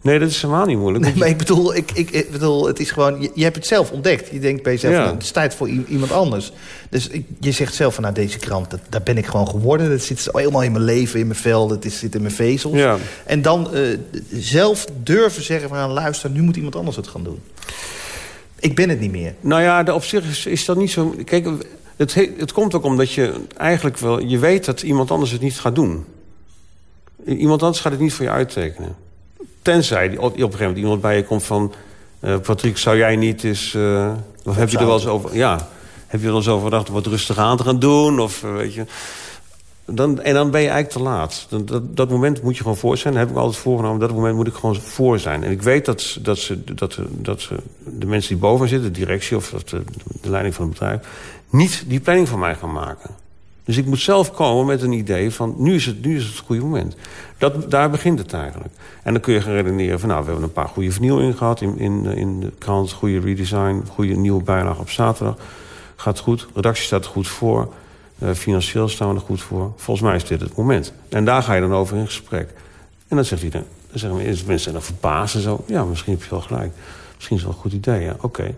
Nee, dat is helemaal niet moeilijk. Nee, maar ik bedoel, ik, ik, bedoel, het is gewoon... Je, je, hebt het zelf ontdekt. Je denkt bij jezelf, ja. nou, het is tijd voor iemand anders. Dus ik, je zegt zelf van, nou, deze krant, dat, daar ben ik gewoon geworden. Dat zit helemaal in mijn leven, in mijn vel, dat is, zit in mijn vezels. Ja. En dan uh, zelf durven zeggen van, nou, luister, nu moet iemand anders het gaan doen. Ik ben het niet meer. Nou ja, op zich is, is dat niet zo... Kijk, het, het komt ook omdat je eigenlijk wel... Je weet dat iemand anders het niet gaat doen. Iemand anders gaat het niet voor je uittekenen. Tenzij op, op een gegeven moment iemand bij je komt van... Uh, Patrick, zou jij niet eens... Uh, of heb je er wel eens over... Ja, heb je wel eens over gedacht wat rustig aan te gaan doen? Of uh, weet je... Dan, en dan ben je eigenlijk te laat. Dat, dat, dat, moment moet je gewoon voor zijn. Dat heb ik altijd voorgenomen. Dat moment moet ik gewoon voor zijn. En ik weet dat, dat, ze, dat, dat ze, de mensen die boven zitten... de directie of de, de leiding van het bedrijf... niet die planning van mij gaan maken. Dus ik moet zelf komen met een idee van... nu is het, nu is het, goede moment. Dat, daar begint het eigenlijk. En dan kun je gaan redeneren van... nou, we hebben een paar goede vernieuwingen gehad in, in, in de krant. Goede redesign, goede nieuwe bijlage op zaterdag. Gaat goed, redactie staat er goed voor. Uh, financieel staan we er goed voor. Volgens mij is dit het moment. En daar ga je dan over in gesprek. En dan zegt hij, dan Dan zeggen mensen zijn dan verbaasd en zo. Ja, misschien heb je wel gelijk. Misschien is het wel een goed idee, ja, oké.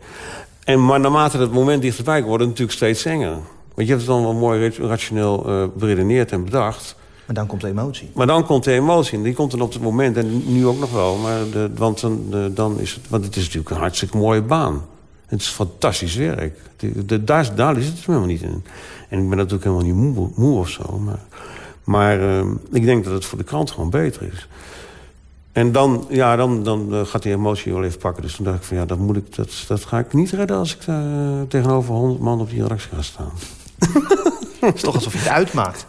En Maar naarmate het moment dichterbij komt, wordt het natuurlijk steeds enger. Want je hebt het dan wel mooi rationeel uh, beredeneerd en bedacht. Maar dan komt de emotie. Maar dan komt de emotie. En die komt dan op het moment. En nu ook nog wel. Maar de, want, dan, dan is het, want het is natuurlijk een hartstikke mooie baan. Het is fantastisch werk. De, de, daar, daar is het helemaal niet in. En ik ben natuurlijk helemaal niet moe, moe of zo. Maar, maar uh, ik denk dat het voor de krant gewoon beter is. En dan, ja, dan, dan uh, gaat die emotie wel even pakken. Dus toen dacht ik van ja, dat, moet ik, dat, dat ga ik niet redden... als ik uh, tegenover honderd man op die redactie ga staan. Het is toch alsof je het uitmaakt.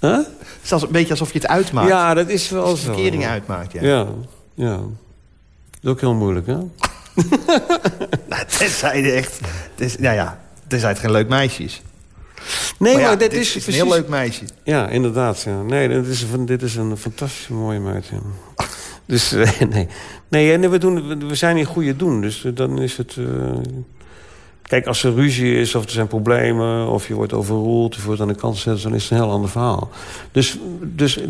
Huh? Het is een beetje alsof je het uitmaakt. Ja, dat is wel de zo. verkering uitmaakt, ja. Ja, ja. Dat is ook heel moeilijk, hè? nou, tenzij je echt... Nou ja, tenzij het geen leuk meisje is. Nee, maar, ja, dit, dit, is, is een heel leuk meisje. Ja, inderdaad. Ja. Nee, dit is, een, dit is een fantastische mooie meid. Ja. Dus eh, nee. Nee, nee we, doen, we zijn in goede doen. Dus eh, dan is het... Uh, kijk, als er ruzie is of er zijn problemen... of je wordt overroeld, of je wordt aan de kant gezet... dan is het een heel ander verhaal. Dus, dus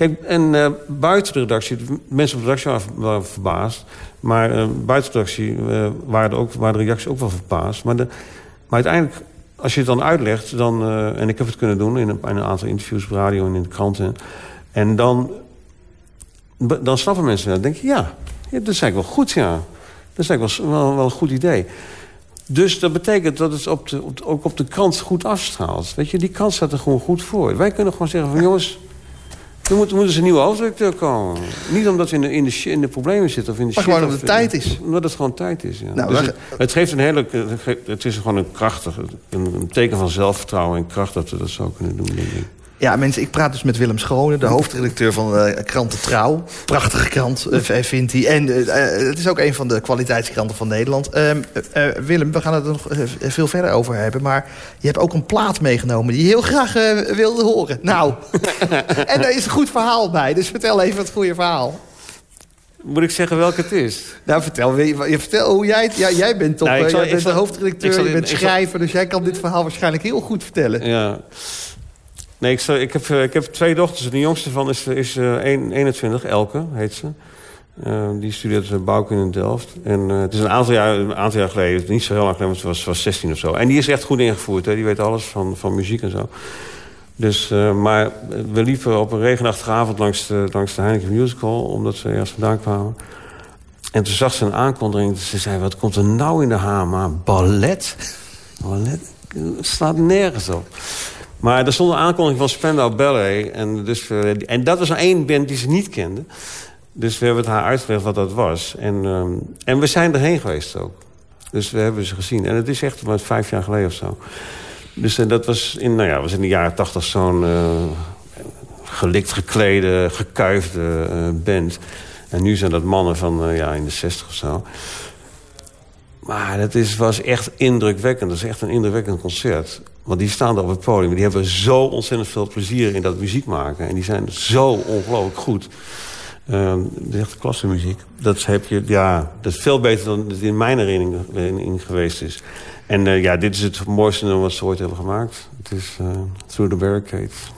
Kijk, en uh, buiten de redactie, mensen op de redactie waren, verbaasd. Maar uh, buiten de redactie uh, waren, ook, waren de reacties ook wel verbaasd. Maar, de, maar uiteindelijk, als je het dan uitlegt, dan, en ik heb het kunnen doen in een, in een, aantal interviews op radio en in de kranten. En dan, dan snappen mensen dat. Dan denk je, ja, dat is eigenlijk wel goed, ja. Dat is eigenlijk wel, wel, wel een goed idee. Dus dat betekent dat het op de, op, ook op de krant goed afstraalt. Weet je, die krant staat er gewoon goed voor. Wij kunnen gewoon zeggen van, jongens... Er moet, er moet eens een nieuwe hoofdredacteur komen. Niet omdat we in de, in de, in de problemen zitten. Of in de maar shit, gewoon omdat het tijd is. Omdat het gewoon tijd is, ja. Nou, dus het, het, geeft een hele... Het is gewoon een krachtig... Een, een, teken van zelfvertrouwen en kracht dat we dat zo kunnen doen, denk ik. Ja, mensen, ik praat dus met Willem Schone, de hoofdredacteur van uh, krant De Trouw. Prachtige krant, uh, vindt hij. En uh, het is ook een van de kwaliteitskranten van Nederland. Ehm, Willem, we gaan het er nog veel verder over hebben. Maar je hebt ook een plaat meegenomen die je heel graag wilde horen. Nou, en daar is een goed verhaal bij. Dus vertel even het goede verhaal. Moet ik zeggen welke het is? Nou, vertel, je, vertel hoe jij het... Ja, jij bent toch nou, jij bent de hoofdredacteur, je bent schrijver... dus jij kan dit verhaal waarschijnlijk heel goed vertellen. Ja. Nee, ik, ik, heb, ik heb twee dochters. De jongste van is, is uh, 21, Elke heet ze. Uh, die studeert bouwkunde in Delft. En het is een aantal, jaar, een aantal jaar geleden, niet zo heel lang geleden... want ze was, was 16 of zo. En die is echt goed ingevoerd. Hè. Die weet alles van, van muziek en zo. Dus, maar we liepen op een regenachtige avond langs de, langs de Heineken Musical... omdat ze ergens vandaan kwamen. En toen zag ze een aankondiging. Ze zei, wat komt er nou in de HMA? Ballet? Ballet? slaat nergens op. Maar er stond een aankondiging van Spandau Ballet. En, dus, uh, en dat was één band die ze niet kende. Dus we hebben het haar uitgelegd wat dat was. En, um, en we zijn erheen geweest ook. Dus we hebben ze gezien. En het is echt maar vijf jaar geleden of zo. Dus uh, dat was in, nou ja, was in de jaren tachtig zo'n uh, gelikt geklede, gekuifde band. En nu zijn dat mannen van ja, in de zestig of zo. Maar dat is, was echt indrukwekkend. Dat is echt een indrukwekkend concert. Want die staan er op het podium. Die hebben zo ontzettend veel plezier in dat muziek maken. En die zijn zo ongelooflijk goed. Uh, dat is echt klasse muziek. Dat, heb je, ja, dat is veel beter dan het in mijn herinnering geweest is. En uh, ja, dit is het mooiste nummer wat ze ooit hebben gemaakt. Het is uh, Through the Barricades.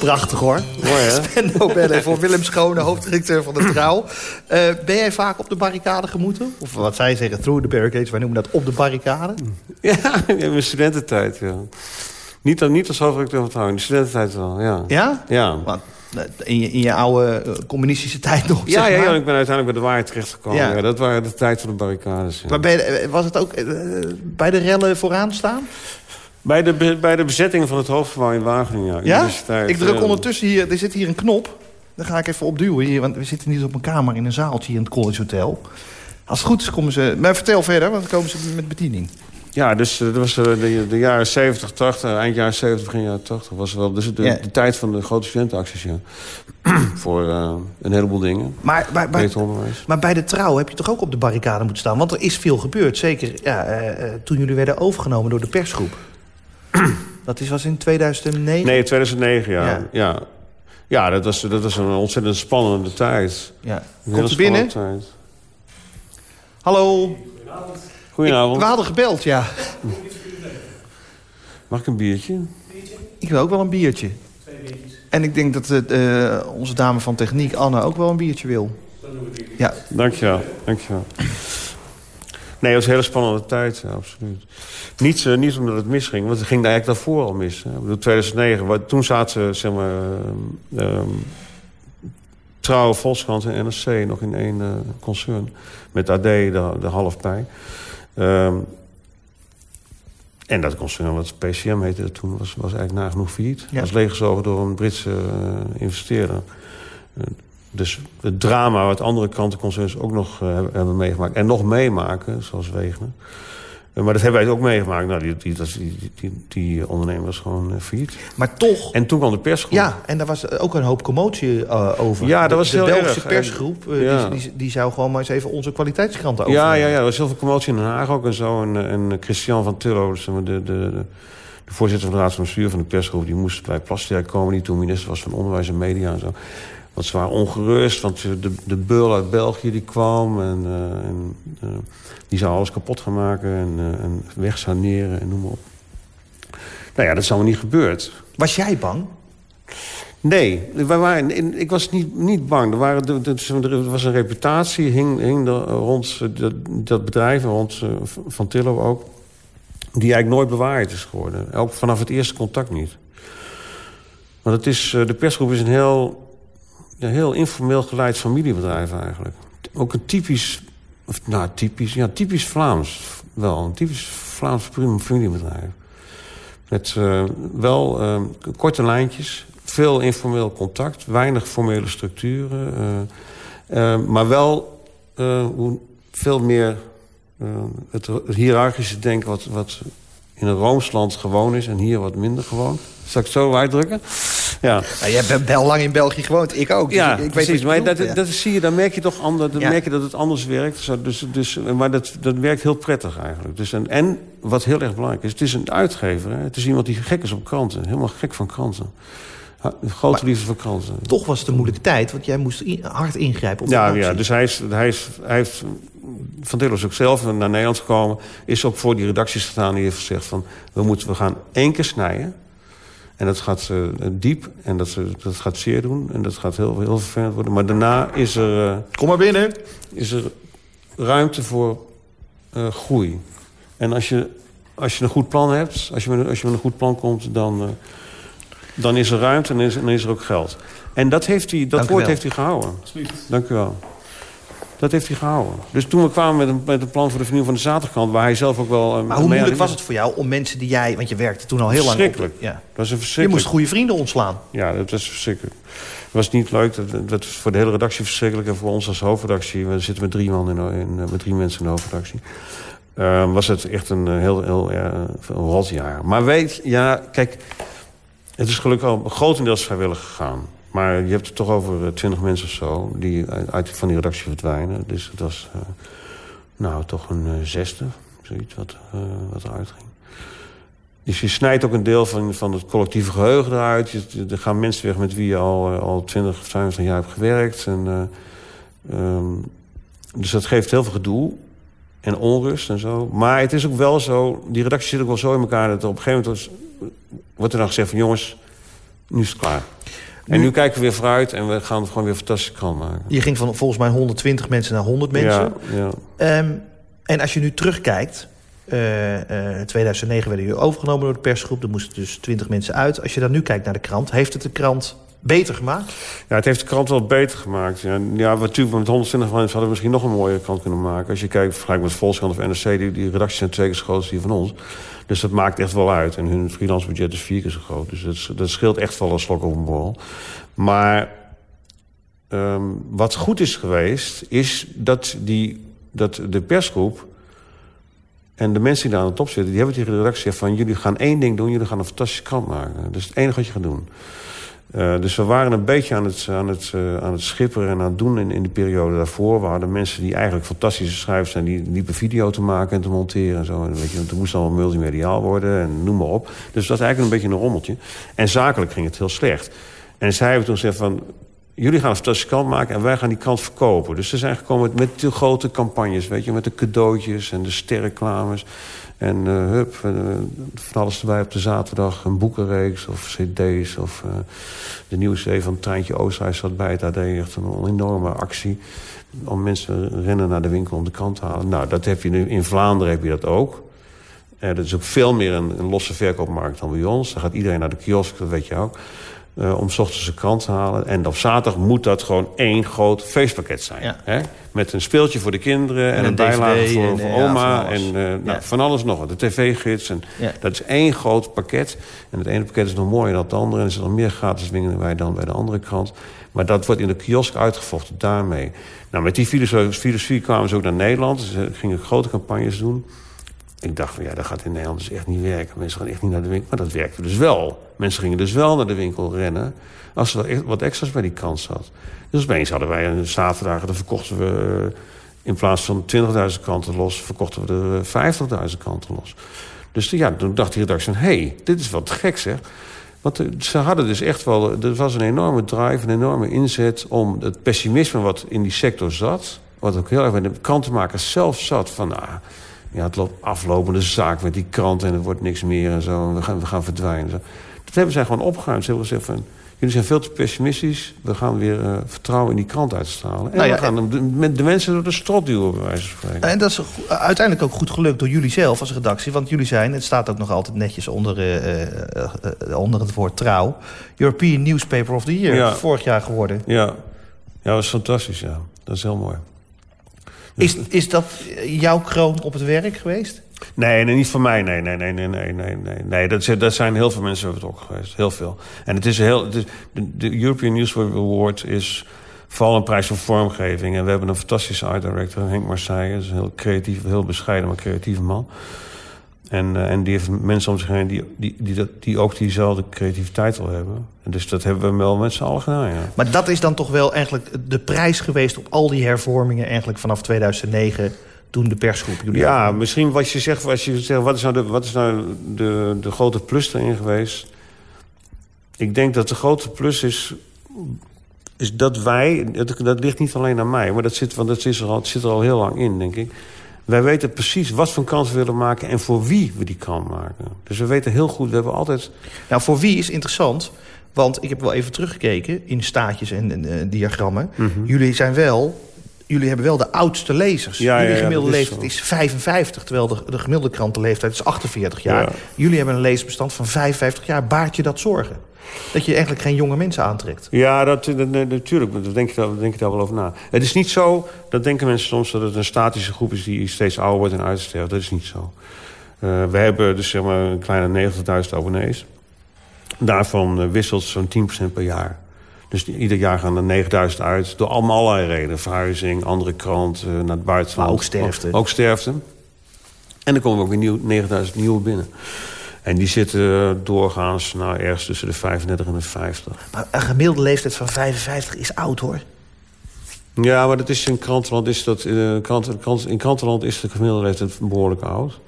Prachtig hoor. Mooi, hè? Sven Nobelle voor Willem Schone, hoofddirecteur van de Trouw. Eh, ben jij vaak op de barricade gemoeten? Of wat zij zeggen, through the barricades. Wij noemen dat op de barricade. Ja, in mijn studententijd, ja. Niet, niet als hoofdredacteur van het Trouw, in de studententijd wel, ja. Ja? Ja. Want, eh, in, je, in je oude eh, communistische tijd nog, Ja, zeg ja, maar. ja, ik ben uiteindelijk bij de waarheid terechtgekomen. Ja. Ja. dat waren de tijd van de barricades. ja. Maar ben je- was het ook bij de rellen vooraan staan? Bij de, bij de bezetting van het hoofdgebouw in Wageningen. ja, Ik druk ja. ondertussen hier, er zit hier een knop. Daar ga ik even op duwen hier, want we zitten niet op een kamer in een zaaltje in het College Hotel. Als het goed is komen ze... Maar vertel verder, want dan komen ze met bediening. Ja, dus eh, dat was eh, de, de jaren 70, 80, eind jaren 70, begin jaren 80. Was wel dus de, Ja. de tijd van de grote studentenacties, ja. Voor eh, een heleboel dingen. Maar, maar, onderwijs. maar bij de trouw heb je toch ook op de barricade moeten staan? Want er is veel gebeurd, zeker ja, eh, eh, toen jullie werden overgenomen door de persgroep. Dat is, was in 2009? Nee, 2009, ja. Ja. Ja, ja. dat, was, dat was een ontzettend spannende tijd. Ja. Komt u binnen? tijd. Hallo. Goedenavond. We hadden gebeld, ja. Mag ik een biertje? Ik wil ook wel een biertje. En ik denk dat eh, eh, onze dame van techniek, Anne, ook wel een biertje wil. Ja, Dankjewel, dankjewel. Nee, het was een hele spannende tijd, ja, absoluut. Niet, eh, niet omdat het misging, want het ging eigenlijk daarvoor al mis. Hè. Ik bedoel, 2009, wat, toen zaten zeg maar, eh, ehm, Trouw, Volkskrant en NRC nog in één eh, concern. Met AD de, de half bij. Ehm, en dat concern, wat PCM heette toen, was, was eigenlijk nagenoeg failliet. Ja. was leeggezogen door een Britse eh, investeerder. Dus het drama wat andere krantenconcerns ook nog eh, hebben- meegemaakt... en nog meemaken, zoals Wegner... Eh, maar dat hebben wij ook meegemaakt. Nou, die, die, die, die, die, ondernemer was gewoon eh, failliet. Maar toch... En toen kwam de persgroep. Ja, en daar was ook een hoop commotie over. Ja, dat De- was de, heel Belgische erg. persgroep, Ja. die, die, die zou gewoon maar eens even onze kwaliteitskranten over. Ja, ja, ja, er was heel veel commotie in Den Haag ook en zo. En, en Christian van Tillo, dus de, de, de, de voorzitter van de Raad van Bestuur van de persgroep... die moest bij Plasterk komen, die toen minister was van Onderwijs en Media en zo. Want ze waren ongerust, want de, de beul uit België die kwam... en, eh, en eh, die zou alles kapot gaan maken en, eh, en wegsaneren en noem maar op. Nou ja, dat is allemaal niet gebeurd. Was jij bang? Nee, wij waren, in- ik was niet, niet bang. Er, waren, er was een reputatie, hing, hing er rond dat, dat bedrijf, rond Van Tillo ook... die eigenlijk nooit bewaard is geworden. Ook vanaf het eerste contact niet. Want het is, de persgroep is een heel, ja, heel informeel geleid familiebedrijf eigenlijk. Ook een typisch, of, nou typisch, ja, typisch Vlaams wel. Een typisch Vlaams familiebedrijf. Met eh, wel eh, korte lijntjes, veel informeel contact, weinig formele structuren. eh, maar wel veel meer het, het hiërarchische denken wat, wat in een Roomsland gewoon is en hier wat minder gewoon. Zal ik het zo uitdrukken? Ja. Nou, jij bent wel lang in België gewoond, ik ook. Dus Ja, ik, ik precies. Maar dat, ja. dat zie je, dan merk je toch ander, dan Ja. merk je dat het anders werkt. Zo, dus, dus, maar dat, dat werkt heel prettig eigenlijk. Dus en, en wat heel erg belangrijk is, het is een uitgever. Hè? Het is iemand die gek is op kranten. Helemaal gek van kranten. Ha- Grote liefde voor kranten. Toch was het een moeilijke tijd, want jij moest hard ingrijpen op Ja, ja, dus hij, is, hij, is, hij heeft... Van Tillo is ook zelf naar Nederland gekomen. Is ook voor die redacties gedaan. Die heeft gezegd van... We, moeten, we gaan één keer snijden. En dat gaat eh, diep. En dat, eh, dat gaat zeer doen. En dat gaat heel, heel vervelend worden. Maar daarna is er... eh, Kom maar binnen. is er ruimte voor eh, groei. En als je, als je een goed plan hebt, als je met, als je met een goed plan komt... dan, eh, dan is er ruimte en is, dan is er ook geld. En dat, heeft hij, dat Dank woord heeft hij gehouden. Dank u wel. Dat heeft hij gehouden. Dus toen we kwamen met een, met een plan voor de vernieuwing van de zaterdagkrant... waar hij zelf ook wel... eh, Maar hoe moeilijk was het voor jou om mensen die jij... want je werkte toen al heel lang... op- Verschrikkelijk. Ja. Dat was een Je verschrikkelijk... moest goede vrienden ontslaan. Ja, dat was verschrikkelijk. Het was niet leuk. Dat, dat was voor de hele redactie verschrikkelijk. En voor ons als hoofdredactie... we zitten met drie, man in, in, eh, met drie mensen in de hoofdredactie... eh, was het echt een eh, heel, heel een rot jaar. Maar weet, ja, kijk... Het is gelukkig al grotendeels vrijwillig gegaan. Maar je hebt het toch over twintig mensen of zo... die uit, van die redactie verdwijnen. Dus het was eh, nou toch een eh, zesde, zoiets wat, eh, wat eruit ging. Dus je snijdt ook een deel van, van het collectieve geheugen eruit. Je, er gaan mensen weg met wie je al, eh, al 20 of 25 jaar hebt gewerkt. En, eh, ehm, dus dat geeft heel veel gedoe en onrust en zo. Maar het is ook wel zo, die redactie zit ook wel zo in elkaar... dat op een gegeven moment wordt er dan gezegd van... jongens, nu is het klaar. En nu kijken we weer vooruit en we gaan gewoon weer een fantastische krant maken. Je ging van volgens mij 120 mensen naar 100 mensen. Ja, ja. Ehm, en als je nu terugkijkt... eh, eh, 2009 werden jullie overgenomen door de persgroep. Er moesten dus 20 mensen uit. Als je dan nu kijkt naar de krant... heeft het de krant beter gemaakt? Ja, het heeft de krant wel beter gemaakt. Ja, ja natuurlijk met 120 mensen hadden we misschien nog een mooie krant kunnen maken. Als je kijkt, vergelijk met Volkskrant of NRC, die, die redacties zijn twee keer zo groot als die van ons. Dus dat maakt echt wel uit. En hun freelance budget is vier keer zo groot. Dus dat, dat scheelt echt wel een slok op een borrel. Maar ehm, wat goed is geweest, is dat, die, dat de persgroep... En de mensen die daar aan de top zitten, die hebben tegen de redactie gezegd van... jullie gaan één ding doen, jullie gaan een fantastische krant maken. Dat is het enige wat je gaat doen. Uh, dus we waren een beetje aan het, aan het, uh, aan het schipperen en aan het doen in, in de periode daarvoor. We hadden mensen die eigenlijk fantastische schrijvers zijn... die liepen video te maken en te monteren en zo. En weet je, het moest allemaal multimediaal worden en noem maar op. Dus dat is eigenlijk een beetje een rommeltje. En zakelijk ging het heel slecht. En zij hebben toen gezegd van... jullie gaan een fantastische krant maken en wij gaan die krant verkopen. Dus ze zijn gekomen met de grote campagnes, weet je... met de cadeautjes en de sterreclames... En uh, hup, uh, van alles erbij op de zaterdag. Een boekenreeks of cd's. Of uh, de nieuwe cd van Treintje Oosterhuis zat bij het AD. Echt een enorme actie. Om mensen rennen naar de winkel om de krant te halen. Nou, dat heb je nu, in Vlaanderen heb je dat ook. Dat is ook veel meer een, een losse verkoopmarkt dan bij ons. Dan gaat iedereen naar de kiosk, dat weet je ook. Uh, om s ochtends een krant te halen. En op zaterdag moet dat gewoon één groot feestpakket zijn. Ja. Hè? Met een speeltje voor de kinderen en, En een, bijlage voor, en, voor ja, oma. van en uh, nou, Ja. van alles nog wat. De tv-gids. En. Dat is één groot pakket. En het ene pakket is nog mooier dan het andere. En er zijn nog meer gratis dingen bij dan bij de andere krant. Maar dat wordt in de kiosk uitgevochten daarmee. Nou, met die filosofie, filosofie kwamen ze ook naar Nederland. Ze gingen grote campagnes doen. Ik dacht van ja, dat gaat in Nederland dus echt niet werken. Mensen gaan echt niet naar de winkel. Maar dat werkte dus wel. Mensen gingen dus wel naar de winkel rennen... als er echt wat extra's bij die krant zat. Dus opeens hadden wij een zaterdag... dan verkochten we eh, in plaats van 20.000 kranten los... verkochten we eh, 50.000 kranten los. Dus ja, toen dacht die redactie van... hé, hey, dit is wat gek zeg. Want eh, ze hadden dus echt wel... Er was een enorme drive, een enorme inzet... om het pessimisme wat in die sector zat... wat ook heel erg bij de krantenmakers zelf zat... van nou, ja, het loopt aflopende zaak met die krant... en er wordt niks meer en zo. En we gaan, we gaan verdwijnen. Zo. Dat hebben zij gewoon opgeruimd. Ze hebben gezegd van... Jullie zijn veel te pessimistisch. We gaan weer uh, vertrouwen in die krant uitstralen. En Nou ja, we gaan de, met de mensen door de strot duwen, bij wijze van spreken. En dat is uiteindelijk ook goed gelukt door jullie zelf als redactie. Want jullie zijn, het staat ook nog altijd netjes onder, eh, eh, eh, onder het woord trouw... European Newspaper of the Year, Ja. vorig jaar geworden. Ja. ja, dat is fantastisch, ja. Dat is heel mooi. Is, is dat jouw kroon op het werk geweest? Nee, nee, niet van mij. Nee, nee, nee, nee, nee, nee. nee. nee dat, zijn- dat zijn heel veel mensen betrokken geweest. Heel veel. En het is heel... Het is, de, de European Newspaper Award is vooral een prijs voor vormgeving. En we hebben een fantastische art director, Henk Marseille. Dat is een heel creatief, heel bescheiden, maar creatieve man. En, eh, en die heeft mensen om zich heen die, die, die, dat, die ook diezelfde creativiteit wil hebben. En dus dat hebben we wel met z'n allen gedaan, ja. Maar dat is dan toch wel eigenlijk de prijs geweest... op al die hervormingen eigenlijk vanaf 2009... toen de persgroep jullie... Ja, misschien wat je zegt, als je zegt wat is nou, de, wat is nou de, de grote plus erin geweest? Ik denk dat de grote plus is, is dat wij, dat, dat ligt niet alleen aan mij, maar dat zit, want dat zit er, al, het zit er al heel lang in, denk ik. Wij weten precies wat voor krant we willen maken en voor wie we die krant maken. Dus we weten heel goed, we hebben altijd... Nou, voor wie is interessant? Want ik heb wel even teruggekeken in staatjes en, en, eh, diagrammen. Mhm. Jullie zijn wel... Jullie hebben wel de oudste lezers. Ja, Jullie gemiddelde leeftijd is 55, terwijl de, de gemiddelde krantenleeftijd is 48 jaar. Ja. Jullie hebben een leesbestand van 55 jaar. Baart je dat zorgen? Dat je eigenlijk geen jonge mensen aantrekt? Ja, dat, dat, dat- natuurlijk, daar denk, ik, daar denk ik daar wel over na. Het is niet zo, dat denken mensen soms... dat het een statische groep is die steeds ouder wordt en uitsterft. Dat is niet zo. Eh, we hebben dus zeg maar een kleine 90.000 abonnees. Daarvan eh, wisselt zo'n 10% per jaar. Dus ieder jaar gaan er 9000 uit. Door allemaal allerlei redenen. Verhuizing, andere krant, eh, naar het buitenland. Maar ook sterfte. Ook, ook sterfte. En er komen ook weer nieuw, 9000 nieuwe binnen. En die zitten doorgaans nou, ergens tussen de 35 en de 50. Maar een gemiddelde leeftijd van 55 is oud, hoor. Ja, maar dat is in krantenland is dat, eh, krant, krant, in krantenland is de gemiddelde leeftijd behoorlijk oud.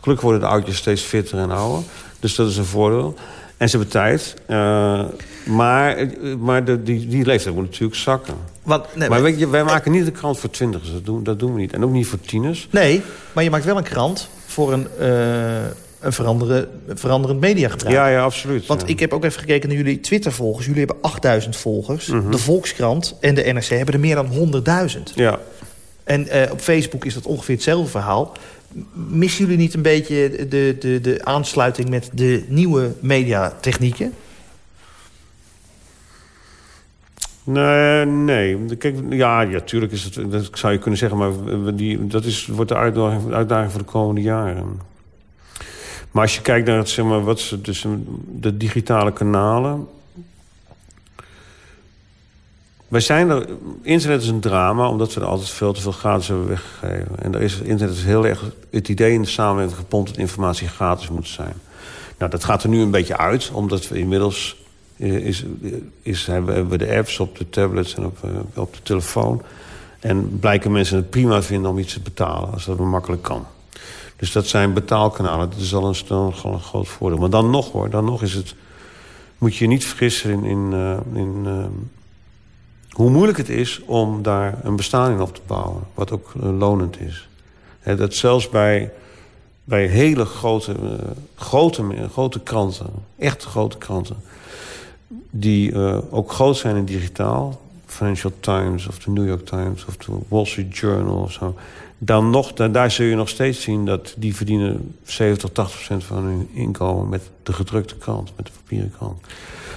Gelukkig worden de oudjes steeds fitter en ouder. Dus dat is een voordeel. En ze hebben tijd. Eh, maar eh, maar de, die, die leeftijd moet natuurlijk zakken. Want, nee, maar maar- weet je, wij maken niet de krant voor twintigers. Dat doen, dat doen we niet. En ook niet voor tieners. nee, maar je maakt wel een krant voor een, eh, een veranderen, veranderend mediagebruik. Ja, ja, absoluut. Want ja. ik heb ook even gekeken naar jullie Twitter-volgers. Jullie hebben 8000 volgers. Mhm. De Volkskrant en de NRC hebben er meer dan 100.000. Ja. En op Facebook is dat ongeveer hetzelfde verhaal. Missen jullie niet een beetje de, de, de aansluiting met de nieuwe mediatechnieken? Nee, nee. Kijk, ja, ja, tuurlijk is het, dat zou je kunnen zeggen, maar die, dat is, wordt de uitdaging, uitdaging voor de komende jaren. Maar als je kijkt naar het, zeg maar, wat ze, dus de digitale kanalen. Wij zijn er, internet is een drama, omdat we er altijd veel te veel gratis hebben weggegeven. En er is, internet is heel erg het idee in de samenleving gepompt dat informatie gratis moet zijn. Nou, dat gaat er nu een beetje uit, omdat we inmiddels eh, is, is, hebben we de apps op de tablets en op, eh, op de telefoon. En blijken mensen het prima vinden om iets te betalen, als dat maar makkelijk kan. Dus dat zijn betaalkanalen. Dat is al een, een groot voordeel. Maar dan nog hoor, dan nog is het... Moet je je niet vergissen in, in, eh, in hoe moeilijk het is om daar een bestaan in op te bouwen. Wat ook eh, lonend is. Dat zelfs bij, bij hele grote, eh, grote, grote kranten, echt grote kranten... die eh, ook groot zijn in digitaal... Financial Times of de New York Times of de Wall Street Journal of zo... dan nog, daar zul je nog steeds zien dat die verdienen 70, 80 procent van hun inkomen... met de gedrukte krant, met de papieren krant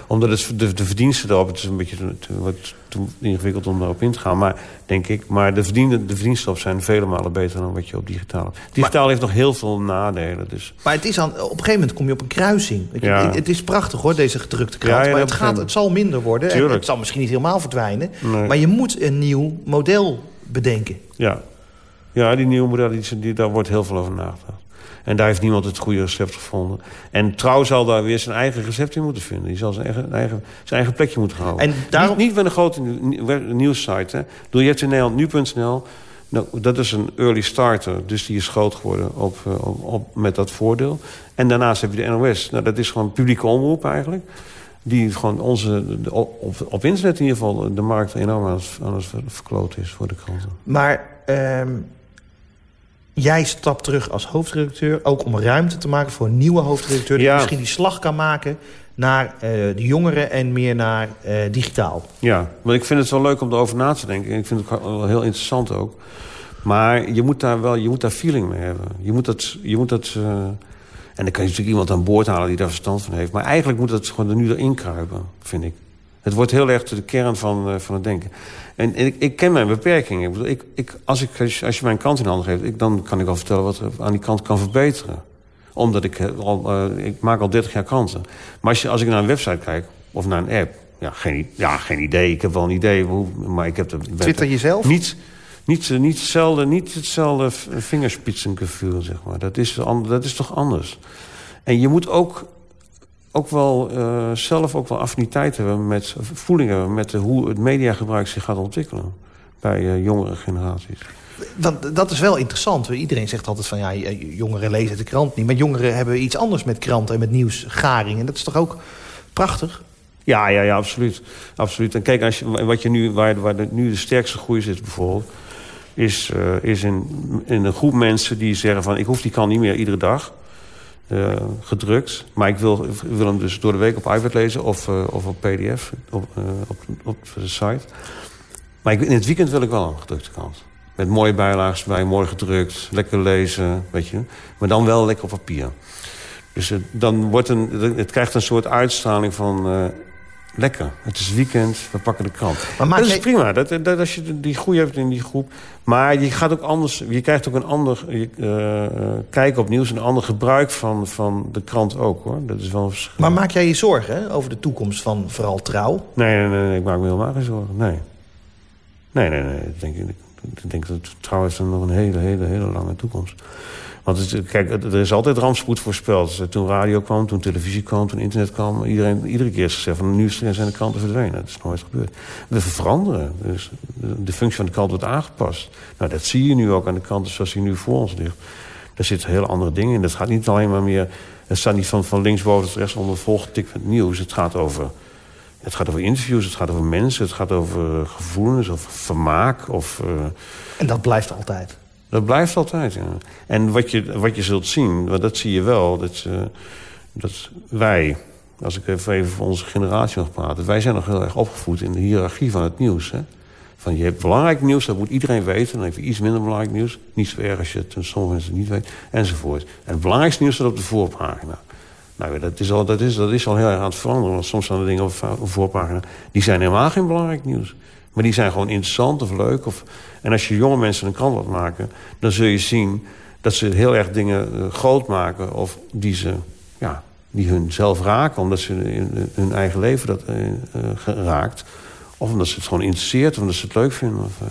omdat het, de, de verdiensten erop, het is een beetje te, wat ingewikkeld om daarop in te gaan. Maar denk ik, maar de, verdiende, de verdiensten erop zijn vele malen beter dan wat je op digitaal hebt. Digitaal heeft nog heel veel nadelen. Dus Maar het is aan, op een gegeven moment kom je op een kruising. Je, Ja. Het is prachtig hoor, deze gedrukte krant. Ja, ja, maar het, gaat, het zal minder worden. En het zal misschien niet helemaal verdwijnen. Nee. Maar je moet een nieuw model bedenken. ja, ja die nieuwe modellen, die, die, daar wordt heel veel over nagedacht. En daar heeft niemand het goede recept gevonden. En Trouw zal daar weer zijn eigen recept in moeten vinden. Die zal zijn eigen, eigen, zijn eigen plekje moeten houden. En daarom- Niet, niet met een grote nieuw- nieuwssite. Hè. Bedoel, Je hebt in Nederland nu.nl. Nou, dat is een early starter, dus die is groot geworden op, eh, op, op- met dat voordeel. En daarnaast heb je de NOS. Nou, dat is gewoon publieke omroep eigenlijk. Die gewoon onze, de- op, op internet in ieder geval de markt enorm aan het, aan het ver- verkloten is voor de kranten. Maar ehm, jij stapt terug als hoofdredacteur... ook om ruimte te maken voor een nieuwe hoofdredacteur... die Ja. misschien die slag kan maken naar eh, de jongeren... en meer naar eh, digitaal. Ja, maar ik vind het wel leuk om erover na te denken. Ik vind het ook wel heel interessant ook. Maar je moet daar wel je moet daar feeling mee hebben. Je moet dat... Je moet dat eh, en dan kan je natuurlijk iemand aan boord halen die daar verstand van heeft. Maar eigenlijk moet het gewoon er nu erin kruipen, vind ik. Het wordt heel erg de kern van, eh, van het denken. En, en ik, ik ken mijn beperkingen. Ik bedoel, ik, ik, als, ik, als je- als je mij een krant in handen geeft... Ik, dan kan ik wel vertellen wat er aan die kant kan verbeteren. Omdat ik eh, al... eh, ik maak al 30 jaar kranten. Maar als, je, als ik naar een website kijk, of naar een app... Ja, geen, ja, geen idee. Ik heb wel een idee, hoe, maar ik heb... De, Twitter jezelf? Niet, niet, niet, hetzelfde, niet hetzelfde vingerspitsengevoel, zeg maar. Dat is, dat is toch anders. En je moet ook, ook wel eh, zelf ook wel affiniteit hebben met voeling hebben met de, hoe het mediagebruik zich gaat ontwikkelen bij eh, jongere generaties. Want dat is wel interessant. Iedereen zegt altijd van ja, jongeren lezen de krant niet. Maar jongeren hebben iets anders met kranten en met nieuwsgaring. En dat is toch ook prachtig? Ja, ja, ja, absoluut. absoluut. En kijk, als je, wat je nu, waar, waar de, nu de sterkste groei zit bijvoorbeeld... is, eh, is in, in een groep mensen die zeggen van... ik hoef die krant niet meer iedere dag eh, gedrukt... maar ik wil, wil hem dus door de week op iPad lezen of, eh, of op pdf op, eh, op, op de site. Maar ik, in het weekend wil ik wel een gedrukte krant. Met mooie bijlagen bij, mooi gedrukt, lekker lezen, weet je. Maar dan wel lekker op papier. Dus het, dan wordt een, het krijgt een soort uitstraling van... lekker, het is weekend, we pakken de krant. Maar maak dat is prima, dat, dat, als je die groei hebt in die groep. Maar je gaat ook anders, je krijgt ook een ander eh, eh, kijk op nieuws... een ander gebruik van, van de krant ook, hoor. Dat is wel een verschil. Maar maak jij je zorgen hè, over de toekomst van vooral trouw? Nee, nee, nee, nee, ik maak me helemaal geen zorgen, nee. Nee, nee, nee, ik denk, ik, denk dat trouwens nog een hele, hele, hele lange toekomst. Want het, kijk, het- er is altijd rampspoed voorspeld. Dus Toen radio kwam, toen televisie kwam, toen internet kwam... Iedereen, iedere keer is gezegd van nu zijn de kranten verdwenen. Dat is nooit gebeurd. We veranderen. Dus de, functie van de krant wordt aangepast. Nou, dat zie je nu ook aan de kranten zoals die nu voor ons ligt. Daar zitten hele andere dingen in. Dat gaat niet alleen maar meer... Het staat niet van, van linksboven tot rechts onder volgetikt met nieuws. Het gaat over... Het gaat over interviews, het gaat over mensen, het gaat over eh, gevoelens of vermaak. Of, eh, En dat blijft altijd. dat blijft altijd, ja. En wat je, wat je zult zien, want dat zie je wel... Dat, eh, dat wij, als ik even, voor onze generatie mag praten... wij zijn nog heel erg opgevoed in de hiërarchie van het nieuws. Hè? Van je hebt belangrijk nieuws, dat moet iedereen weten. Dan heb je iets minder belangrijk nieuws. Niet zo erg als je het sommige mensen niet weten. Enzovoort. En het belangrijkste nieuws staat op de voorpagina. Nou, dat is, al, dat, is, dat is al heel erg aan het veranderen. Want soms staan er dingen op voorpagina... die zijn helemaal geen belangrijk nieuws. Maar die zijn gewoon interessant of leuk. Of, en als je jonge mensen een krant laat maken... dan zul je zien dat ze heel erg dingen eh, groot maken... of die, ze, ja, die hun zelf raken... omdat ze in hun eigen leven dat eh, eh, geraakt... of omdat ze het gewoon interesseert... of omdat ze het leuk vinden. Of,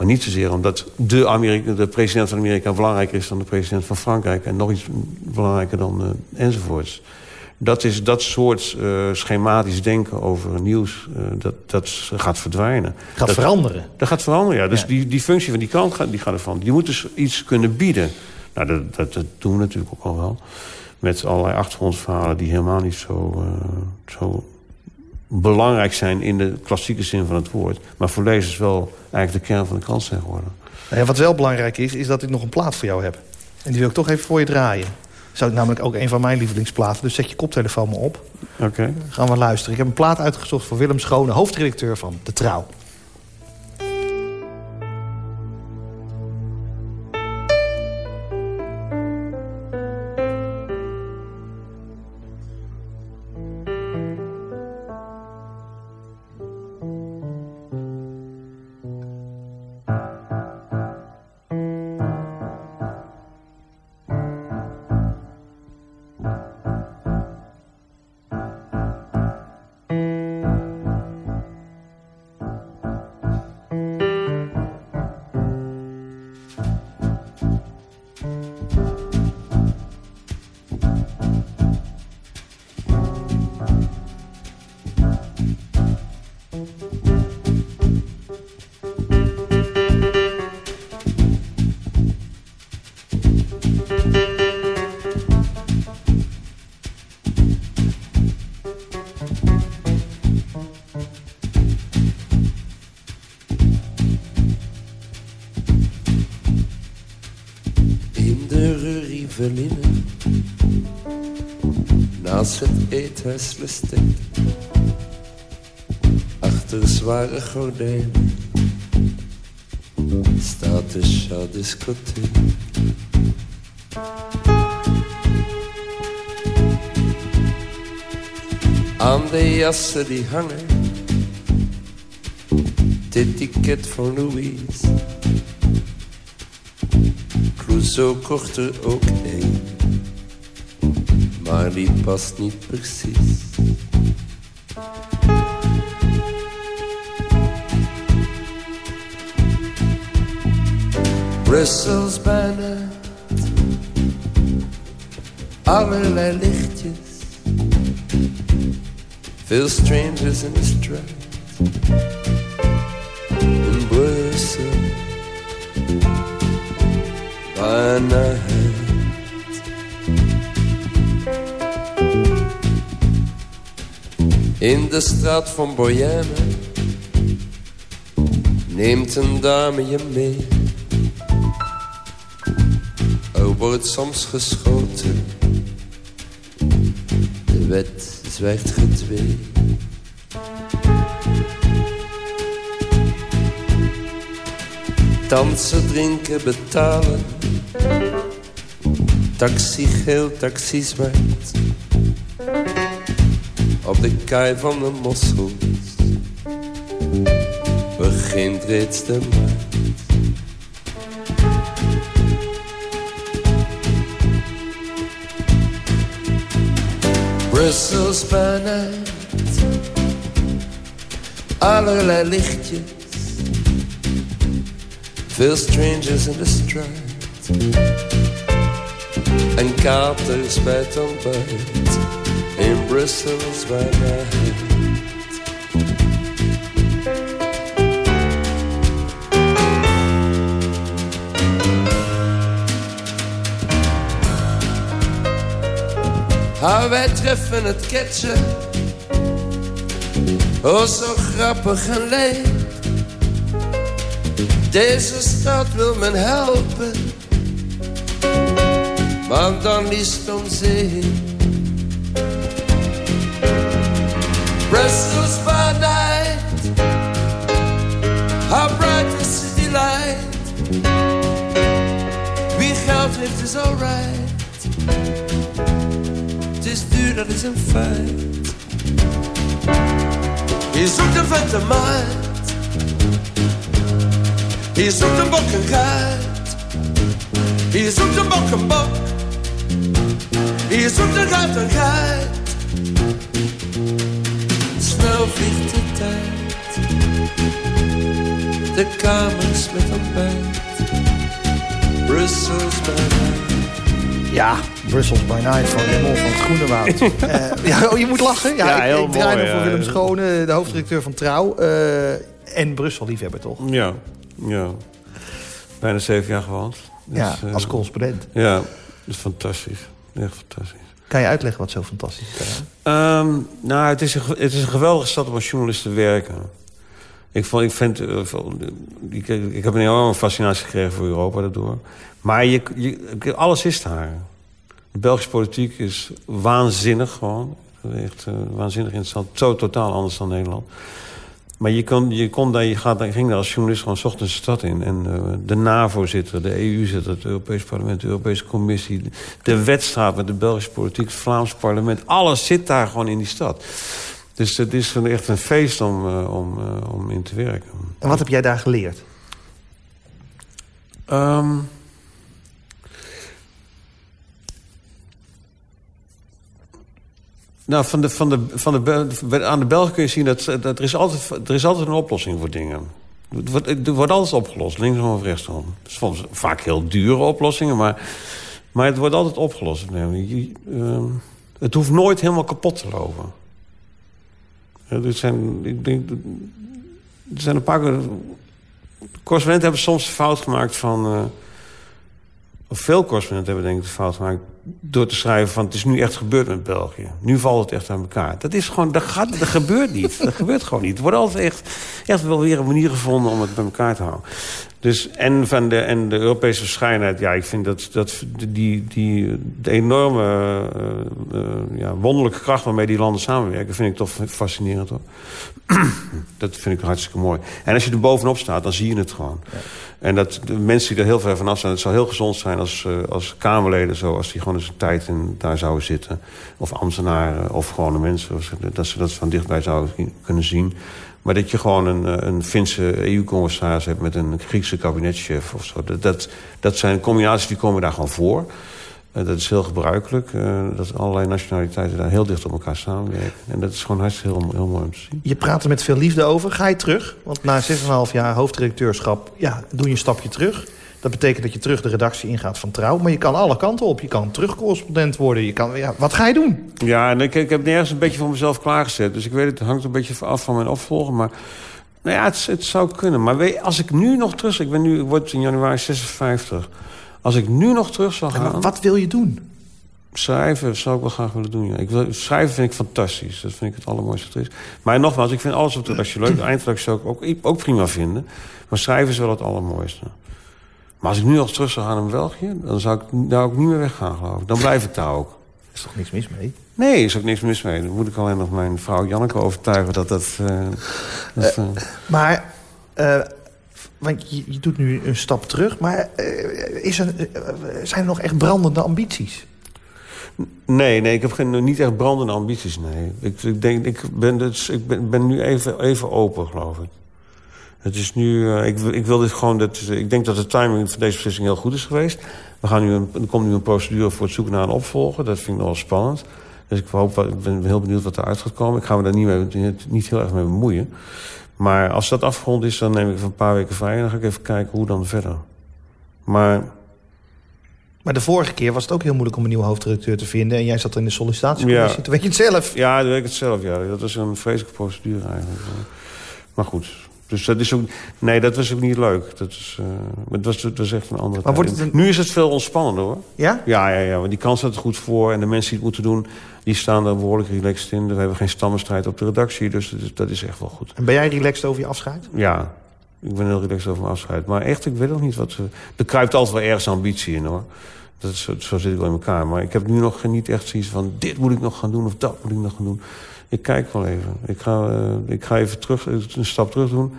maar niet zozeer omdat de, Amerika, de president van Amerika belangrijker is dan de president van Frankrijk. En nog iets belangrijker dan eh, enzovoorts. Dat, is, dat soort eh, schematisch denken over nieuws, eh, dat, dat gaat verdwijnen. gaat dat, veranderen. Dat gaat veranderen, ja. Dus Ja. Die, die functie van die krant gaat, die gaat ervan. Die moet dus iets kunnen bieden. Nou, dat, dat, dat doen we natuurlijk ook al wel. Met allerlei achtergrondverhalen die helemaal niet zo, zo belangrijk zijn... in de klassieke zin van het woord. Maar voor lezers wel eigenlijk de kern van de krant zijn geworden. Nou ja, wat wel belangrijk is, is dat ik nog een plaat voor jou heb. En die wil ik toch even voor je draaien. Ook namelijk ook een van mijn lievelingsplaten. Dus zet je koptelefoon maar op. Oké. Gaan we luisteren. Ik heb een plaat uitgezocht voor Willem Schone, hoofdredacteur van De Trouw. Het. Achter zware gordijnen. Staat de Schadiscotheek. Aan de jassen die hangen. Het etiket van Louise. Clouseau kocht er ook één. Maar die past niet precies. Brussels bijna. Allerlei lichtjes. Veel strangers in the street. In Brussel. By In de straat van Boyenne neemt een dame je mee. Er wordt soms geschoten, de wet zwijgt gedwee. Dansen, drinken, betalen. Taxi geel, taxi zwart op de kei van de mossels begint reeds de maand. Brussels night, allerlei lichtjes, veel strangers in de straat. En katers bij het ontbijt Brussels by. Ah, wij treffen het ketsen. Oh, zo grappig en leeg. Deze stad wil men helpen. Maar dan liefst om zee. Brussels by night. How bright the city light. Wie geld heeft is alright. Het is duur, dat is een feit. Je zoekt een vette maat. Je zoekt een bok en geit. Je zoekt een bok en bok. Je zoekt een geit en geit. Snel vliegt de tijd. De kamers met ontbijt. Brussels by night. Ja, Brussels by Night van Raymond van het Groene Woud. Eh, ja, oh, je moet lachen. Ja, Ja, ik, heel ik draai mooi, nog voor ja. Willem Schone, de hoofdredacteur van Trouw. eh, en Brussel-liefhebber, toch? Ja, ja. Bijna zeven jaar gewoond. Dus, ja, eh, als correspondent. Ja, dat is fantastisch. Echt fantastisch. Kan je uitleggen wat zo fantastisch is? Ehm, nou, het is, een, het is een geweldige stad om als journalist te werken. Ik, vond, ik, vind, eh, van- ik, ik heb een enorme fascinatie gekregen voor Europa daardoor. Maar je, je, alles is daar. De Belgische politiek is waanzinnig gewoon. Echt eh, waanzinnig interessant. Zo totaal anders dan Nederland. Maar je, kon, je, kon daar, je, gaat, ging daar als journalist gewoon 's ochtends de stad in. En eh, de NAVO-zitter, de EU-zitter, het Europees Parlement, de Europese Commissie... de wetstraat met de Belgische politiek, het Vlaams parlement... alles zit daar gewoon in die stad. Dus het is een- echt een feest om, eh, om, eh, om in te werken. En wat heb jij daar geleerd? Ehm, nou, van de, van de, van de, Bel- aan de Belgen kun je zien dat, dat er, is altijd, er is altijd een oplossing voor dingen. Het wordt, het wordt alles opgelost, linksom of rechtsom. Soms vaak heel dure oplossingen, maar, maar het wordt altijd opgelost. Ehm, het hoeft nooit helemaal kapot te lopen. Dit zijn, ik denk, er zijn een paar... Correspondenten hebben soms fout gemaakt van... eh, of veel correspondenten hebben denk ik fout gemaakt... door te schrijven van het is nu echt gebeurd met België. Nu valt het echt aan elkaar. Dat is gewoon, dat, gaat, dat gebeurt niet. Dat gebeurt gewoon niet. Er wordt altijd echt, echt wel weer een manier gevonden om het bij elkaar te houden. Dus, en, van de, en de Europese verschijnheid, ja, ik vind dat, dat die, die, de enorme eh, eh, ja, wonderlijke kracht waarmee die landen samenwerken, vind ik toch fascinerend hoor. dat vind ik hartstikke mooi. En als je er bovenop staat, dan zie je het gewoon. En dat de mensen die er heel ver vanaf zijn... het zou heel gezond zijn als, eh, als Kamerleden... Zo, als die gewoon een tijd in, daar zouden zitten. Of ambtenaren, of gewone mensen. Dat ze dat van dichtbij zouden kunnen zien. Maar dat je gewoon een, eh, een Finse EU-commissaris hebt... met een Griekse kabinetchef of zo. Dat, dat, zijn combinaties die komen daar gewoon voor. Eh, dat is heel gebruikelijk. eh, dat allerlei nationaliteiten daar heel dicht op elkaar samenwerken. En dat is gewoon hartstikke heel, heel mooi om te zien. Je praat er met veel liefde over. Ga je terug? Want na 6,5 jaar hoofdredacteurschap ja, doe je een stapje terug. Dat betekent dat je terug de redactie ingaat van Trouw. Maar je kan alle kanten op. Je kan terugcorrespondent worden. Je kan, ja, wat ga je doen? Ja, en ik, ik heb nergens een beetje voor mezelf klaargezet. Dus ik weet het, het hangt een beetje af van mijn opvolger. Maar nou ja, het, het zou kunnen. Maar weet, als ik nu nog terug... Ik, ben nu, ik word in januari 56. Als ik nu nog terug zou gaan... Wat wil je doen? Schrijven zou ik wel graag willen doen, ja. Ik wil, schrijven vind ik fantastisch. Dat vind ik het allermooiste wat er is. Maar nogmaals, ik vind alles op de redactie leuk. De eindredactie zou ik ook, ook prima vinden. Maar schrijven is wel het allermooiste. Maar als ik nu nog terug zou gaan naar België... dan zou ik daar ook niet meer weggaan, geloof ik. Dan blijf ik daar ook. Er is toch niks mis mee? Nee, er is ook niks mis mee. Dan moet ik alleen nog mijn vrouw Janneke overtuigen dat dat... eh, dat eh, Maar, eh, want je, je doet nu een stap terug. Maar eh, is er, eh, zijn er nog echt brandende ambities? nee, nee, ik heb geen, niet echt brandende ambities, nee. Ik, ik, denk, ik, ben, dus, ik ben, ben nu even, even open, geloof ik. Het is nu, eh, ik, wil- ik wil dit gewoon, dat, ik denk dat de timing van deze beslissing heel goed is geweest. We gaan nu een, er komt nu een procedure voor het zoeken naar een opvolger. Dat vind ik nog wel spannend. Dus ik, hoop, ik ben heel benieuwd wat eruit gaat komen. Ik ga me daar niet, mee, niet heel erg mee bemoeien. Maar als dat afgerond is, dan neem ik even een paar weken vrij... en dan ga ik even kijken hoe dan verder. Maar Maar de vorige keer was het ook heel moeilijk om een nieuwe hoofdredacteur te vinden. En jij zat in de sollicitatiecommissie. Ja. Toen weet je het zelf. Ja, dat weet ik het zelf, ja. Dat is een vreselijke procedure eigenlijk. Maar goed. Dus dat is ook... Nee, dat was ook niet leuk. Dat is, eh, het, was, het was echt een andere Maar tijd. wordt het Nu is het veel ontspannender, hoor. Ja? Ja, ja, ja. Want die kans staat er goed voor. En de mensen die het moeten doen, die staan er behoorlijk relaxed in. We hebben geen stammenstrijd op de redactie. Dus dat is, dat is echt wel goed. En ben jij relaxed over je afscheid? Ja, ik ben heel relaxed over mijn afscheid. Maar echt, ik weet nog niet wat... ze- Er kruipt altijd wel ergens ambitie in, hoor. Dat is, zo, zo zit ik wel in elkaar. Maar ik heb nu nog niet echt zoiets van... dit moet ik nog gaan doen of dat moet ik nog gaan doen. Ik kijk wel even. Ik ga, eh, ik ga even terug, een stap terug doen.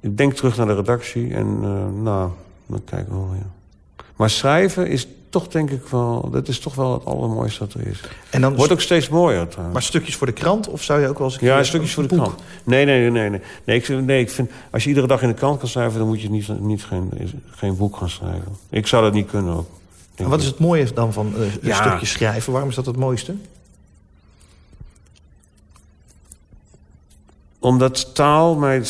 Ik denk terug naar de redactie. En eh, nou, dan kijken we wel, ja. Maar schrijven is toch denk ik wel... dat is toch wel het allermooiste wat er is. En dan Wordt ook steeds mooier, trouwens. Maar stukjes voor de krant? Of zou je ook wel eens een Ja, stukjes voor de boek? krant. Nee, nee, nee. nee. nee, ik, nee ik vind, als je iedere dag in de krant kan schrijven... dan moet je niet, niet geen, geen boek gaan schrijven. Ik zou dat niet kunnen ook. En wat is het mooie dan van eh, een Ja. stukje schrijven? Waarom is dat het mooiste? Omdat taal, mij,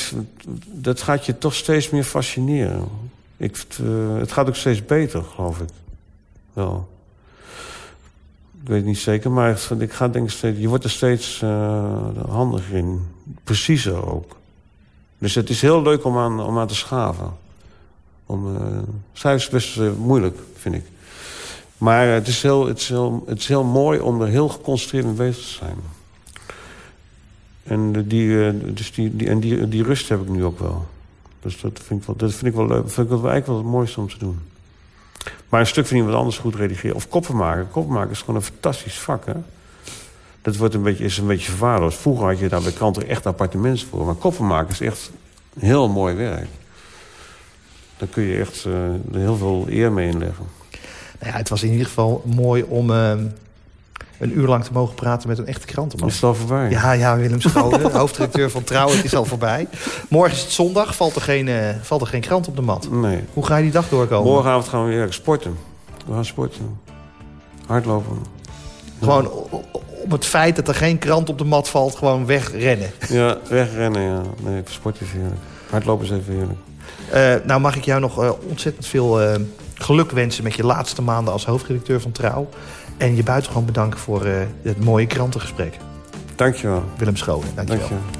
dat gaat je toch steeds meer fascineren. Ik, eh, het gaat ook steeds beter, geloof ik. Wel. Ik weet het niet zeker, maar ik- ga denk steeds, je wordt er steeds eh, handiger in. Preciezer ook. Dus het is heel leuk om aan, om aan te schaven. Om, eh schrijven is best moeilijk, vind ik. Maar het is, heel, het, is heel, het is heel mooi om er heel geconcentreerd mee bezig te zijn. En, de- die, dus die, en die, die rust heb ik nu ook wel. Dus dat vind ik wel, dat vind ik wel leuk. Dat vind ik wel eigenlijk wel het mooiste om te doen. Maar een stuk van iemand anders goed redigeren. Of koppen maken. Koppen maken is gewoon een fantastisch vak, hè? Dat wordt een beetje, is een beetje verwaarloosd. Vroeger had je daar bij kranten echt appartementen voor. Maar koppen maken is echt heel mooi werk. Daar kun je echt eh, heel veel eer mee inleggen. Nou ja, het was in ieder geval mooi om eh, een uur lang te mogen praten met een echte krantenman. Is het al voorbij? Ja, ja, Willem Schode, hoofdredacteur van Trouw. Het is al voorbij. Morgen is het zondag, valt er geen, eh, valt er geen krant op de mat. Nee. Hoe ga je die dag doorkomen? Morgenavond gaan we weer sporten. We gaan sporten. Hardlopen. Gewoon o- o- om het feit dat er geen krant op de mat valt, gewoon wegrennen. Ja, wegrennen, ja. Nee, sport is heerlijk. Hardlopen is even heerlijk. Eh, nou mag ik jou nog eh, ontzettend veel geluk wensen met je laatste maanden als hoofdredacteur van Trouw. En je buitengewoon bedanken voor eh, het mooie krantengesprek. Dankjewel. Willem Schoen. dankjewel. dankjewel.